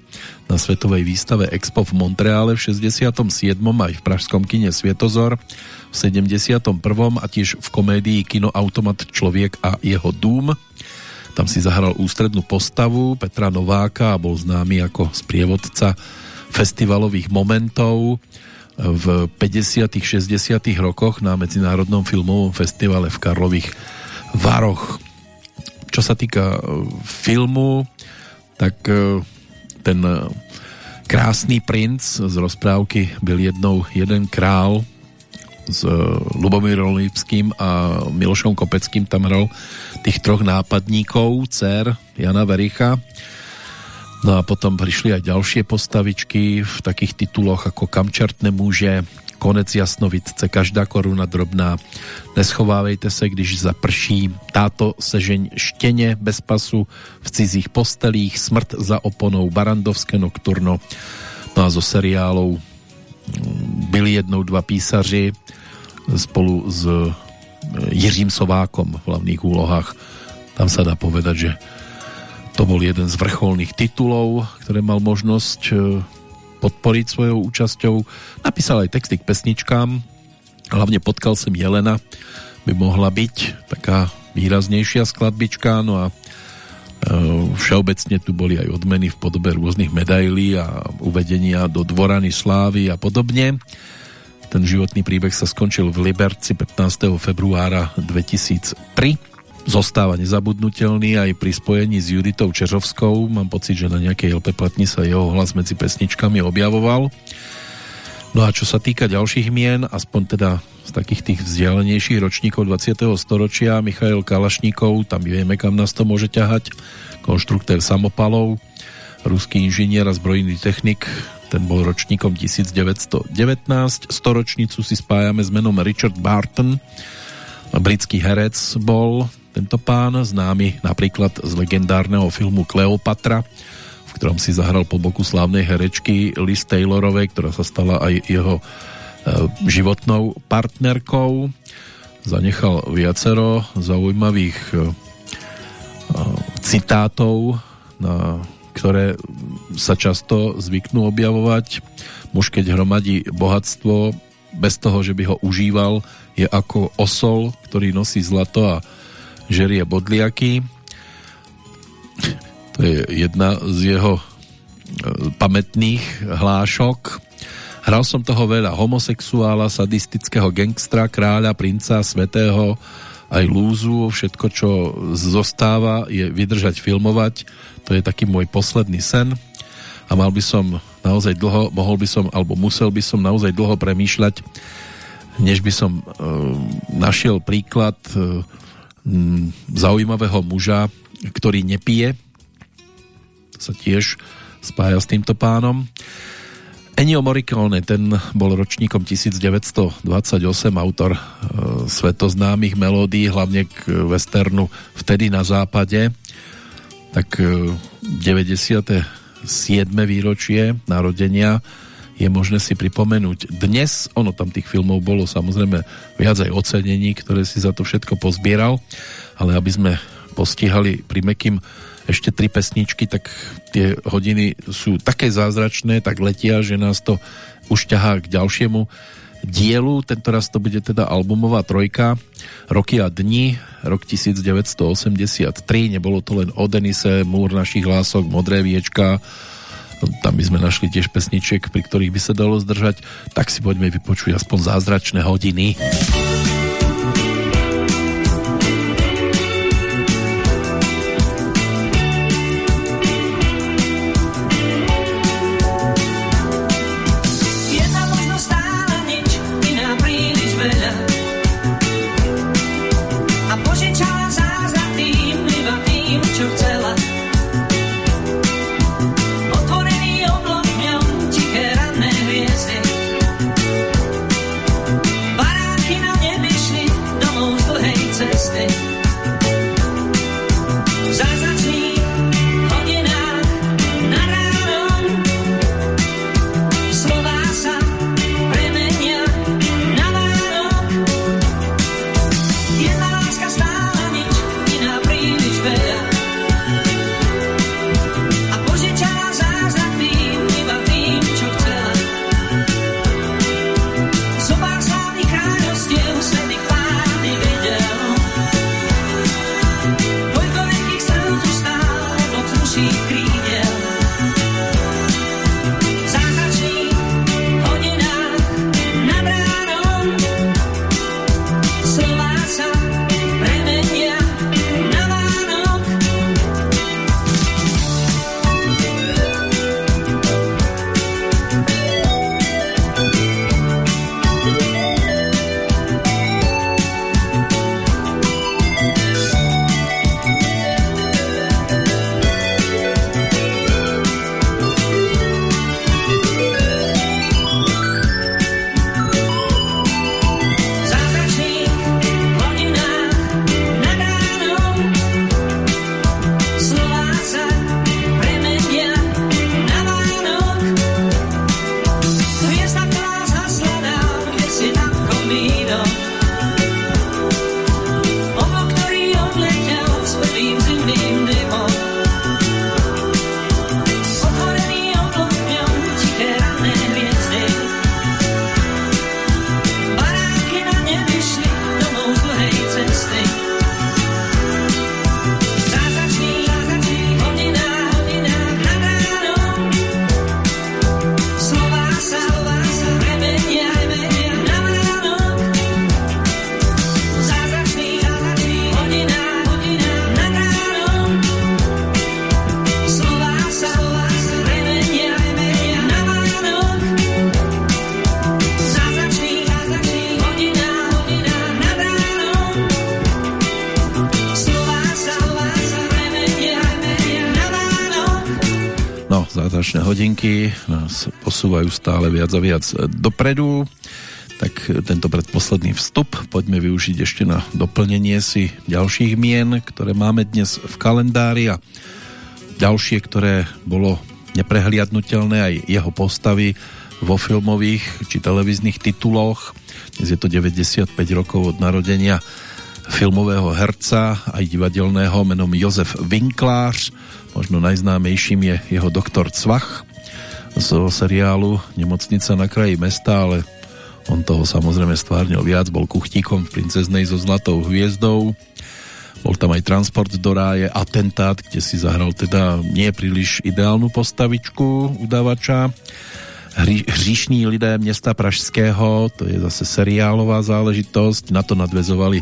na Svetovej výstave Expo v Montreale v 67. aj v pražskom kine Svietozor v 71. a tiež v komédii Kinoautomat Človek a jeho dům. Tam si zahral ústrednú postavu Petra Nováka a bol známy ako sprievodca festivalových momentov v 50 60 rokoch na Medzinárodnom filmovom festivale v Karlových Varoch. Čo sa týka e, filmu, tak e, ten e, krásny princ z rozprávky byl jednou jeden král s Lubomírom Lipským a Milošom Kopeckým tam hral tých troch nápadníkov, dcer Jana Vericha. No a potom prišli aj ďalšie postavičky v takých tituloch ako Kamčartné muže, Konec jasnovitce, každá koruna drobná, Neschovávejte se, když zaprší, Táto sežeň štěně bez pasu, V cizích postelích, Smrt za oponou, Barandovské nokturno. No a zo seriálov mm, byli jednou dva písaři spolu s e, Jiřím Sovákom v hlavných úlohách. Tam sa dá povedať, že to bol jeden z vrcholných titulov, ktoré mal možnosť e, podporiť svojou účasťou. Napísal aj texty k pesničkám, hlavne Potkal sem Jelena by mohla byť taká výraznejšia skladbička, no a e, všeobecne tu boli aj odmeny v podobe rôznych medailí a uvedenia do dvorany slávy a podobne. Ten životný príbeh sa skončil v Liberci 15. februára 2003 zostáva nezabudnutelný aj pri spojení s Juditou Čeřovskou. Mám pocit, že na nejakej LP platni sa jeho hlas medzi pesničkami objavoval. No a čo sa týka ďalších mien, aspoň teda z takých tých vzdialenejších ročníkov 20. storočia, Michail Kalašníkov, tam vieme, kam nás to môže ťahať, konštruktér samopalov, ruský inžinier a zbrojný technik, ten bol ročníkom 1919, storočnicu si spájame s menom Richard Barton, britský herec bol, tento pán, známy napríklad z legendárneho filmu Kleopatra, v ktorom si zahral po boku slávnej herečky Liz Taylorovej, ktorá sa stala aj jeho e, životnou partnerkou. Zanechal viacero zaujímavých e, e, citátov, na ktoré sa často zvyknú objavovať. Muž, keď hromadí bohatstvo bez toho, že by ho užíval, je ako osol, ktorý nosí zlato a žerie bodliaky. To je jedna z jeho e, pamätných hlášok. Hral som toho veľa homosexuála, sadistického gangstra, kráľa, princa, svetého aj lúzu, všetko, čo zostáva, je vydržať filmovať. To je taký môj posledný sen a mal by som naozaj dlho, mohol by som, alebo musel by som naozaj dlho premýšľať, než by som e, našiel príklad e, zaujímavého muža, ktorý nepije, sa tiež spája s týmto pánom. Ennio Morricone, ten bol ročníkom 1928, autor e, svetoznámych melódií, hlavne k westernu Vtedy na západe. Tak e, 97. výročie narodenia je možné si pripomenúť dnes. Ono tam tých filmov bolo samozrejme viac aj ocenení, ktoré si za to všetko pozbieral, ale aby sme postihali pri Mekým ešte tri pesničky, tak tie hodiny sú také zázračné, tak letia, že nás to už ťahá k ďalšiemu dielu. Tento raz to bude teda albumová trojka Roky a dni, rok 1983. Nebolo to len o Denise, Múr našich hlások, Modré viečka, tam by sme našli tiež pesničiek, pri ktorých by sa dalo zdržať, tak si poďme vypočuť aspoň zázračné hodiny. Posúvajú stále viac a viac dopredu. Tak tento predposledný vstup poďme využiť ešte na doplnenie si ďalších mien, ktoré máme dnes v kalendári a ďalšie, ktoré bolo neprehliadnutelné aj jeho postavy vo filmových či televíznych tituloch. Dnes je to 95 rokov od narodenia filmového herca aj divadelného menom Jozef Vinklář. Možno najznámejším je jeho doktor Cvach, z seriálu Nemocnica na kraji mesta, ale on toho samozrejme stvárnil viac, bol kuchtíkom v Princeznej so zlatou hviezdou, bol tam aj transport do ráje, atentát, kde si zahral teda nie ideálnu postavičku udávača. Hri, hříšní lidé města Pražského, to je zase seriálová záležitosť, na to nadvezovali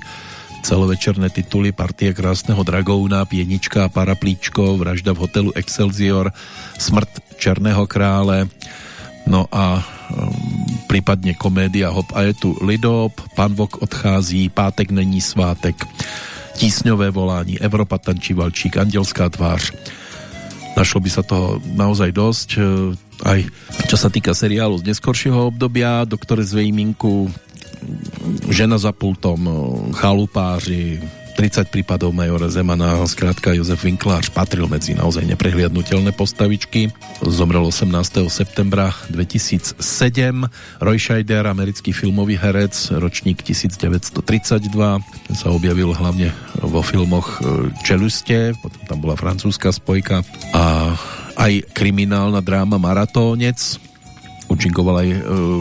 celovečerné tituly Partie krásneho dragouna, Pienička a Paraplíčko, Vražda v hotelu Excelsior, Smrt Černého krále, no a um, prípadne komédia Hop a je tu Lidop, Pan Vok odchází, Pátek není svátek, Tísňové volání, Evropa tančí valčík, Andělská tvář. Našlo by sa toho naozaj dosť, e, aj čo sa týka seriálu z neskoršieho obdobia, Doktore z Vejminku, Žena za pultom, e, Chalupáři, 30 prípadov majora Zemana, skrátka Jozef Winklář patril medzi naozaj neprehliadnutelné postavičky. Zomrel 18. septembra 2007. Roy Scheider, americký filmový herec, ročník 1932. Ten sa objavil hlavne vo filmoch e, Čeluste, potom tam bola francúzska spojka a aj kriminálna dráma Maratónec, účinkoval aj e,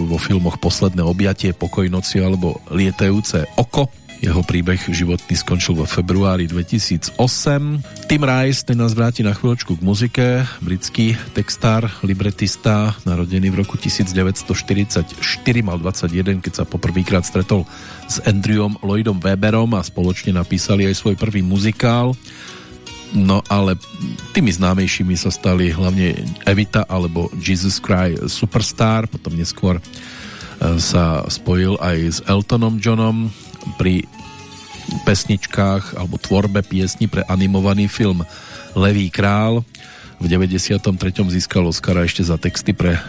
vo filmoch Posledné objatie, Pokoj noci alebo Lietajúce oko. Jeho príbeh životný skončil vo februári 2008. Tim Rice, ten nás vráti na chvíľočku k muzike. Britský textár, libretista, narodený v roku 1944, mal 21, keď sa poprvýkrát stretol s Andrewom Lloydom Weberom a spoločne napísali aj svoj prvý muzikál. No ale tými známejšími sa stali hlavne Evita alebo Jesus Cry Superstar, potom neskôr e, sa spojil aj s Eltonom Johnom, pri pesničkách alebo tvorbe piesni pre animovaný film Levý král. V 93. získal Oscara ešte za texty pre e,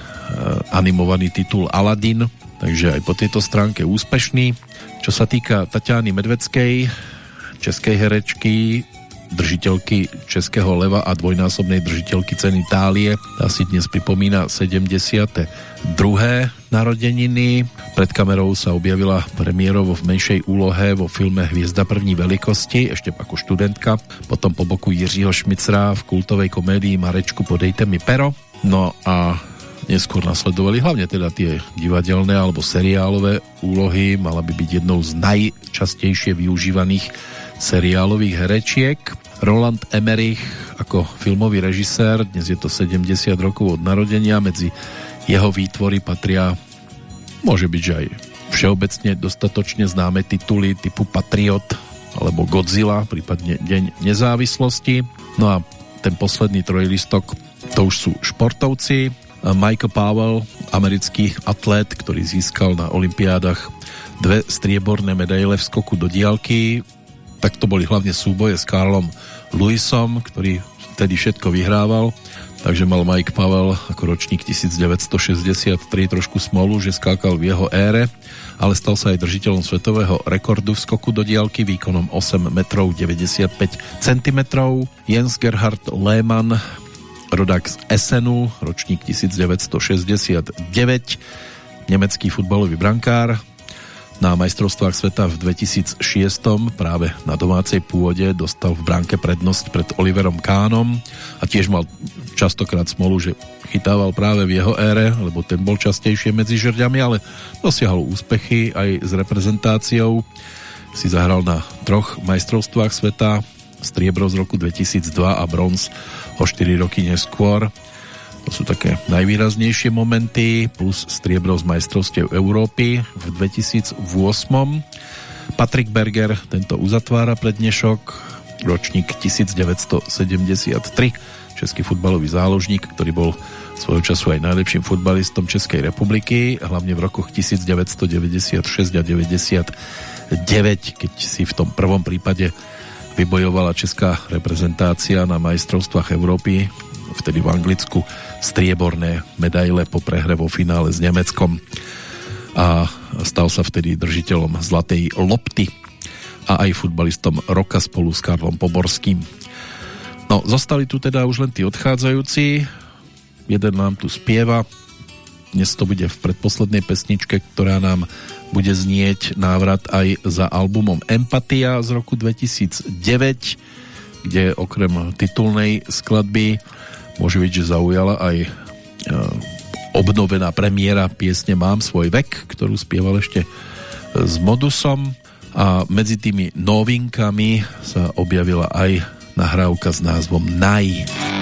animovaný titul Aladdin, takže aj po tejto stránke úspešný. Čo sa týka Tatiany Medveckej, českej herečky, držiteľky Českého leva a dvojnásobnej držiteľky ceny Tálie. Tá si dnes pripomína 72. narodeniny. Pred kamerou sa objavila premiérovo v menšej úlohe vo filme Hviezda první velikosti, ešte ako študentka. Potom po boku Jiřího Šmicra v kultovej komédii Marečku podejte mi pero. No a neskôr nasledovali hlavne teda tie divadelné alebo seriálové úlohy. Mala by byť jednou z najčastejšie využívaných seriálových herečiek. Roland Emmerich ako filmový režisér, dnes je to 70 rokov od narodenia, medzi jeho výtvory patria, môže byť, že aj všeobecne dostatočne známe tituly typu Patriot alebo Godzilla, prípadne Deň nezávislosti. No a ten posledný trojlistok, to už sú športovci. Michael Powell, americký atlét, ktorý získal na olympiádach dve strieborné medaile v skoku do diálky tak to boli hlavne súboje s Karlom Lewisom, ktorý vtedy všetko vyhrával, takže mal Mike Pavel ako ročník 1963 trošku smolu, že skákal v jeho ére, ale stal sa aj držiteľom svetového rekordu v skoku do diálky výkonom 8 metrov 95 cm. Jens Gerhard Lehmann, rodák z Essenu, ročník 1969, nemecký futbalový brankár, na majstrovstvách sveta v 2006 práve na domácej pôde dostal v bránke prednosť pred Oliverom Kánom a tiež mal častokrát smolu, že chytával práve v jeho ére, lebo ten bol častejšie medzi žrďami, ale dosiahol úspechy aj s reprezentáciou. Si zahral na troch majstrovstvách sveta, striebro z roku 2002 a bronz o 4 roky neskôr to sú také najvýraznejšie momenty, plus striebro z majstrovstiev Európy v 2008. Patrick Berger tento uzatvára pred dnešok, ročník 1973, český futbalový záložník, ktorý bol svojho času aj najlepším futbalistom Českej republiky, hlavne v rokoch 1996 a 99, keď si v tom prvom prípade vybojovala česká reprezentácia na majstrovstvách Európy, vtedy v Anglicku strieborné medaile po prehre vo finále s Nemeckom a stal sa vtedy držiteľom Zlatej lopty a aj futbalistom roka spolu s Karlom Poborským. No, zostali tu teda už len tí odchádzajúci. Jeden nám tu spieva. Dnes to bude v predposlednej pesničke, ktorá nám bude znieť návrat aj za albumom Empatia z roku 2009, kde okrem titulnej skladby môže byť, že zaujala aj e, obnovená premiéra piesne Mám svoj vek, ktorú spieval ešte s Modusom a medzi tými novinkami sa objavila aj nahrávka s názvom Naj. S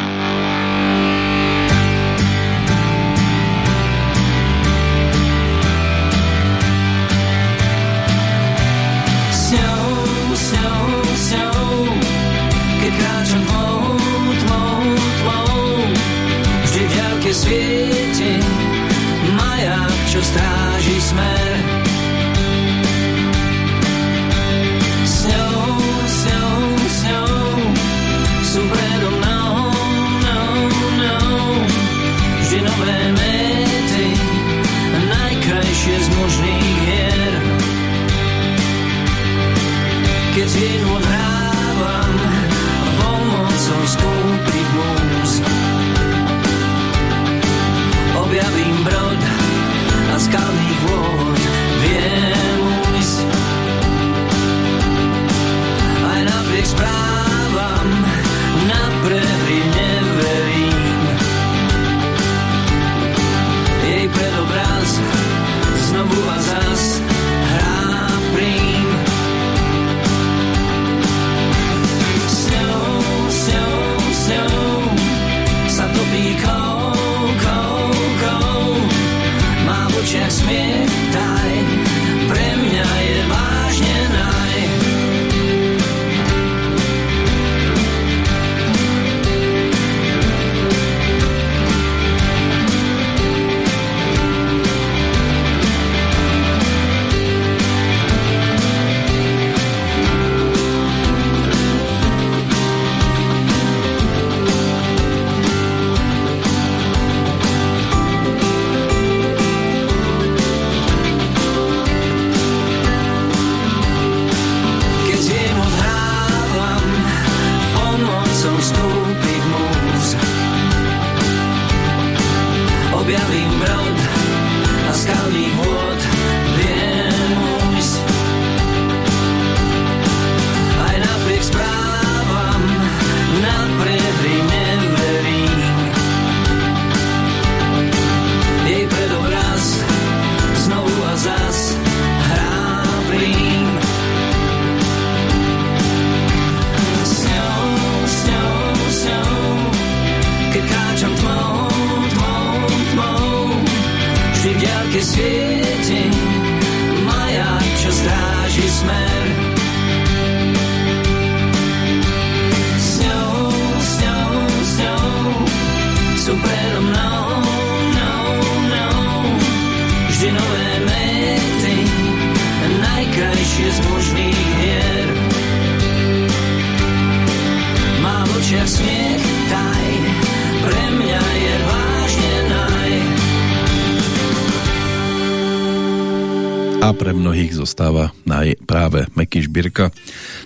Žbírka,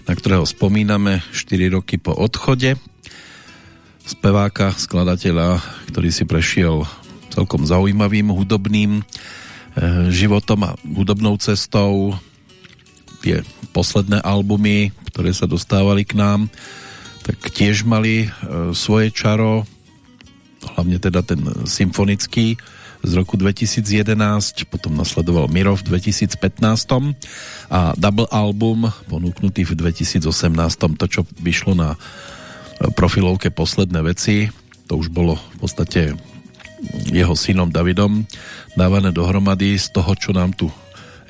na ktorého spomíname 4 roky po odchode speváka, skladateľa, ktorý si prešiel celkom zaujímavým hudobným e, životom a hudobnou cestou. Tie posledné albumy, ktoré sa dostávali k nám, tak tiež mali e, svoje čaro, hlavne teda ten symfonický z roku 2011, potom nasledoval Miro v 2015 a double album ponúknutý v 2018, to čo vyšlo na profilovke Posledné veci, to už bolo v podstate jeho synom Davidom dávané dohromady z toho, čo nám tu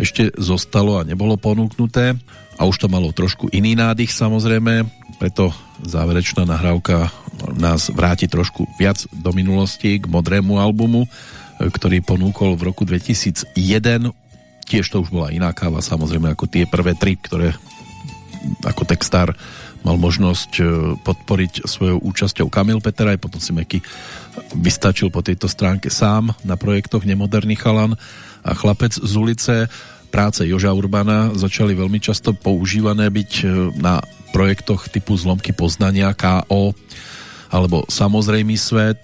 ešte zostalo a nebolo ponúknuté. A už to malo trošku iný nádych samozrejme, preto záverečná nahrávka nás vráti trošku viac do minulosti k modrému albumu, ktorý ponúkol v roku 2001 tiež to už bola iná káva samozrejme ako tie prvé tri, ktoré ako textár mal možnosť e, podporiť svojou účasťou Kamil Peteraj, potom si Meky vystačil po tejto stránke sám na projektoch Nemoderný chalan a Chlapec z ulice. Práce Joža Urbana začali veľmi často používané byť e, na projektoch typu Zlomky poznania, KO alebo Samozrejmý svet.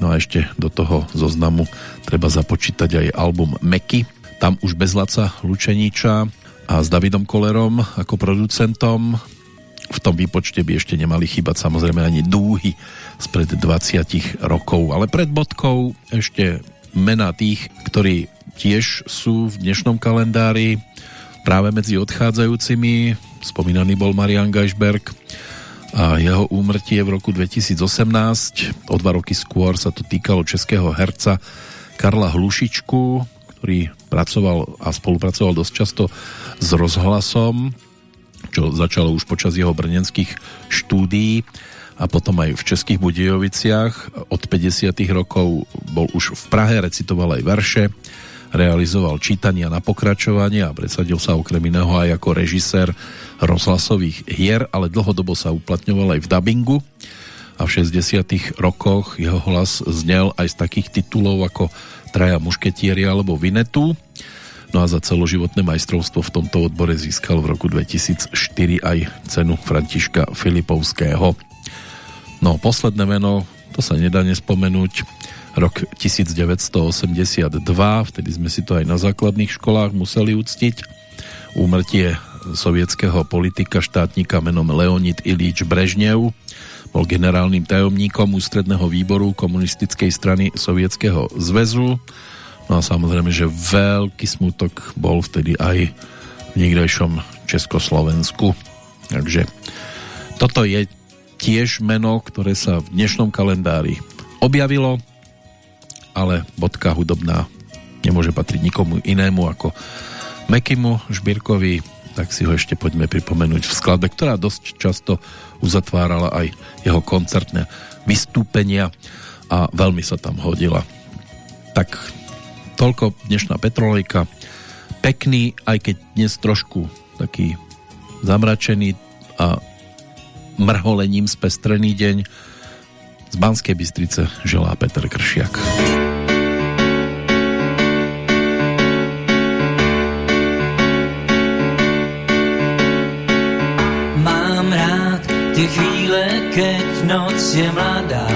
No a ešte do toho zoznamu treba započítať aj album Meky. Tam už bez Laca Lučeniča a s Davidom Kolerom ako producentom. V tom výpočte by ešte nemali chýbať samozrejme ani dúhy spred 20 rokov, ale pred bodkou ešte mena tých, ktorí tiež sú v dnešnom kalendári práve medzi odchádzajúcimi. Spomínaný bol Marian Geisberg a jeho úmrtie v roku 2018. O dva roky skôr sa to týkalo českého herca Karla Hlušičku, ktorý pracoval a spolupracoval dosť často s rozhlasom, čo začalo už počas jeho brnenských štúdií a potom aj v Českých Budejoviciach. Od 50. rokov bol už v Prahe, recitoval aj verše, realizoval čítania na pokračovanie a presadil sa okrem iného aj ako režisér rozhlasových hier, ale dlhodobo sa uplatňoval aj v dabingu a v 60. rokoch jeho hlas znel aj z takých titulov ako Traja mušketieri alebo Vinetu. No a za celoživotné majstrovstvo v tomto odbore získal v roku 2004 aj cenu Františka Filipovského. No, posledné meno, to sa nedá nespomenúť, rok 1982, vtedy sme si to aj na základných školách museli uctiť. Úmrtie sovietského politika štátnika menom Leonid Ilíč Brežnev, bol generálnym tajomníkom ústredného výboru komunistickej strany Sovietskeho zväzu No a samozrejme, že veľký smutok bol vtedy aj v niekdejšom Československu. Takže toto je tiež meno, ktoré sa v dnešnom kalendári objavilo, ale bodka hudobná nemôže patriť nikomu inému ako Mekimu Žbírkovi, tak si ho ešte poďme pripomenúť v skladbe, ktorá dosť často uzatvárala aj jeho koncertné vystúpenia a veľmi sa tam hodila. Tak Toľko dnešná Petrolejka. Pekný, aj keď dnes trošku taký zamračený a mrholením spestrený deň. Z Banskej Bystrice želá Peter Kršiak. Keď noc je mladá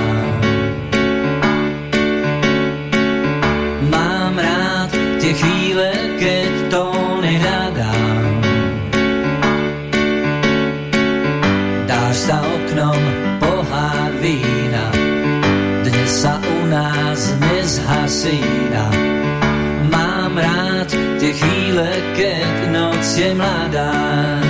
chvíle, keď to nehľadám. Dáš za oknom pohár vína, dnes sa u nás nezhasína. Mám rád tie chvíle, keď noc je mladá.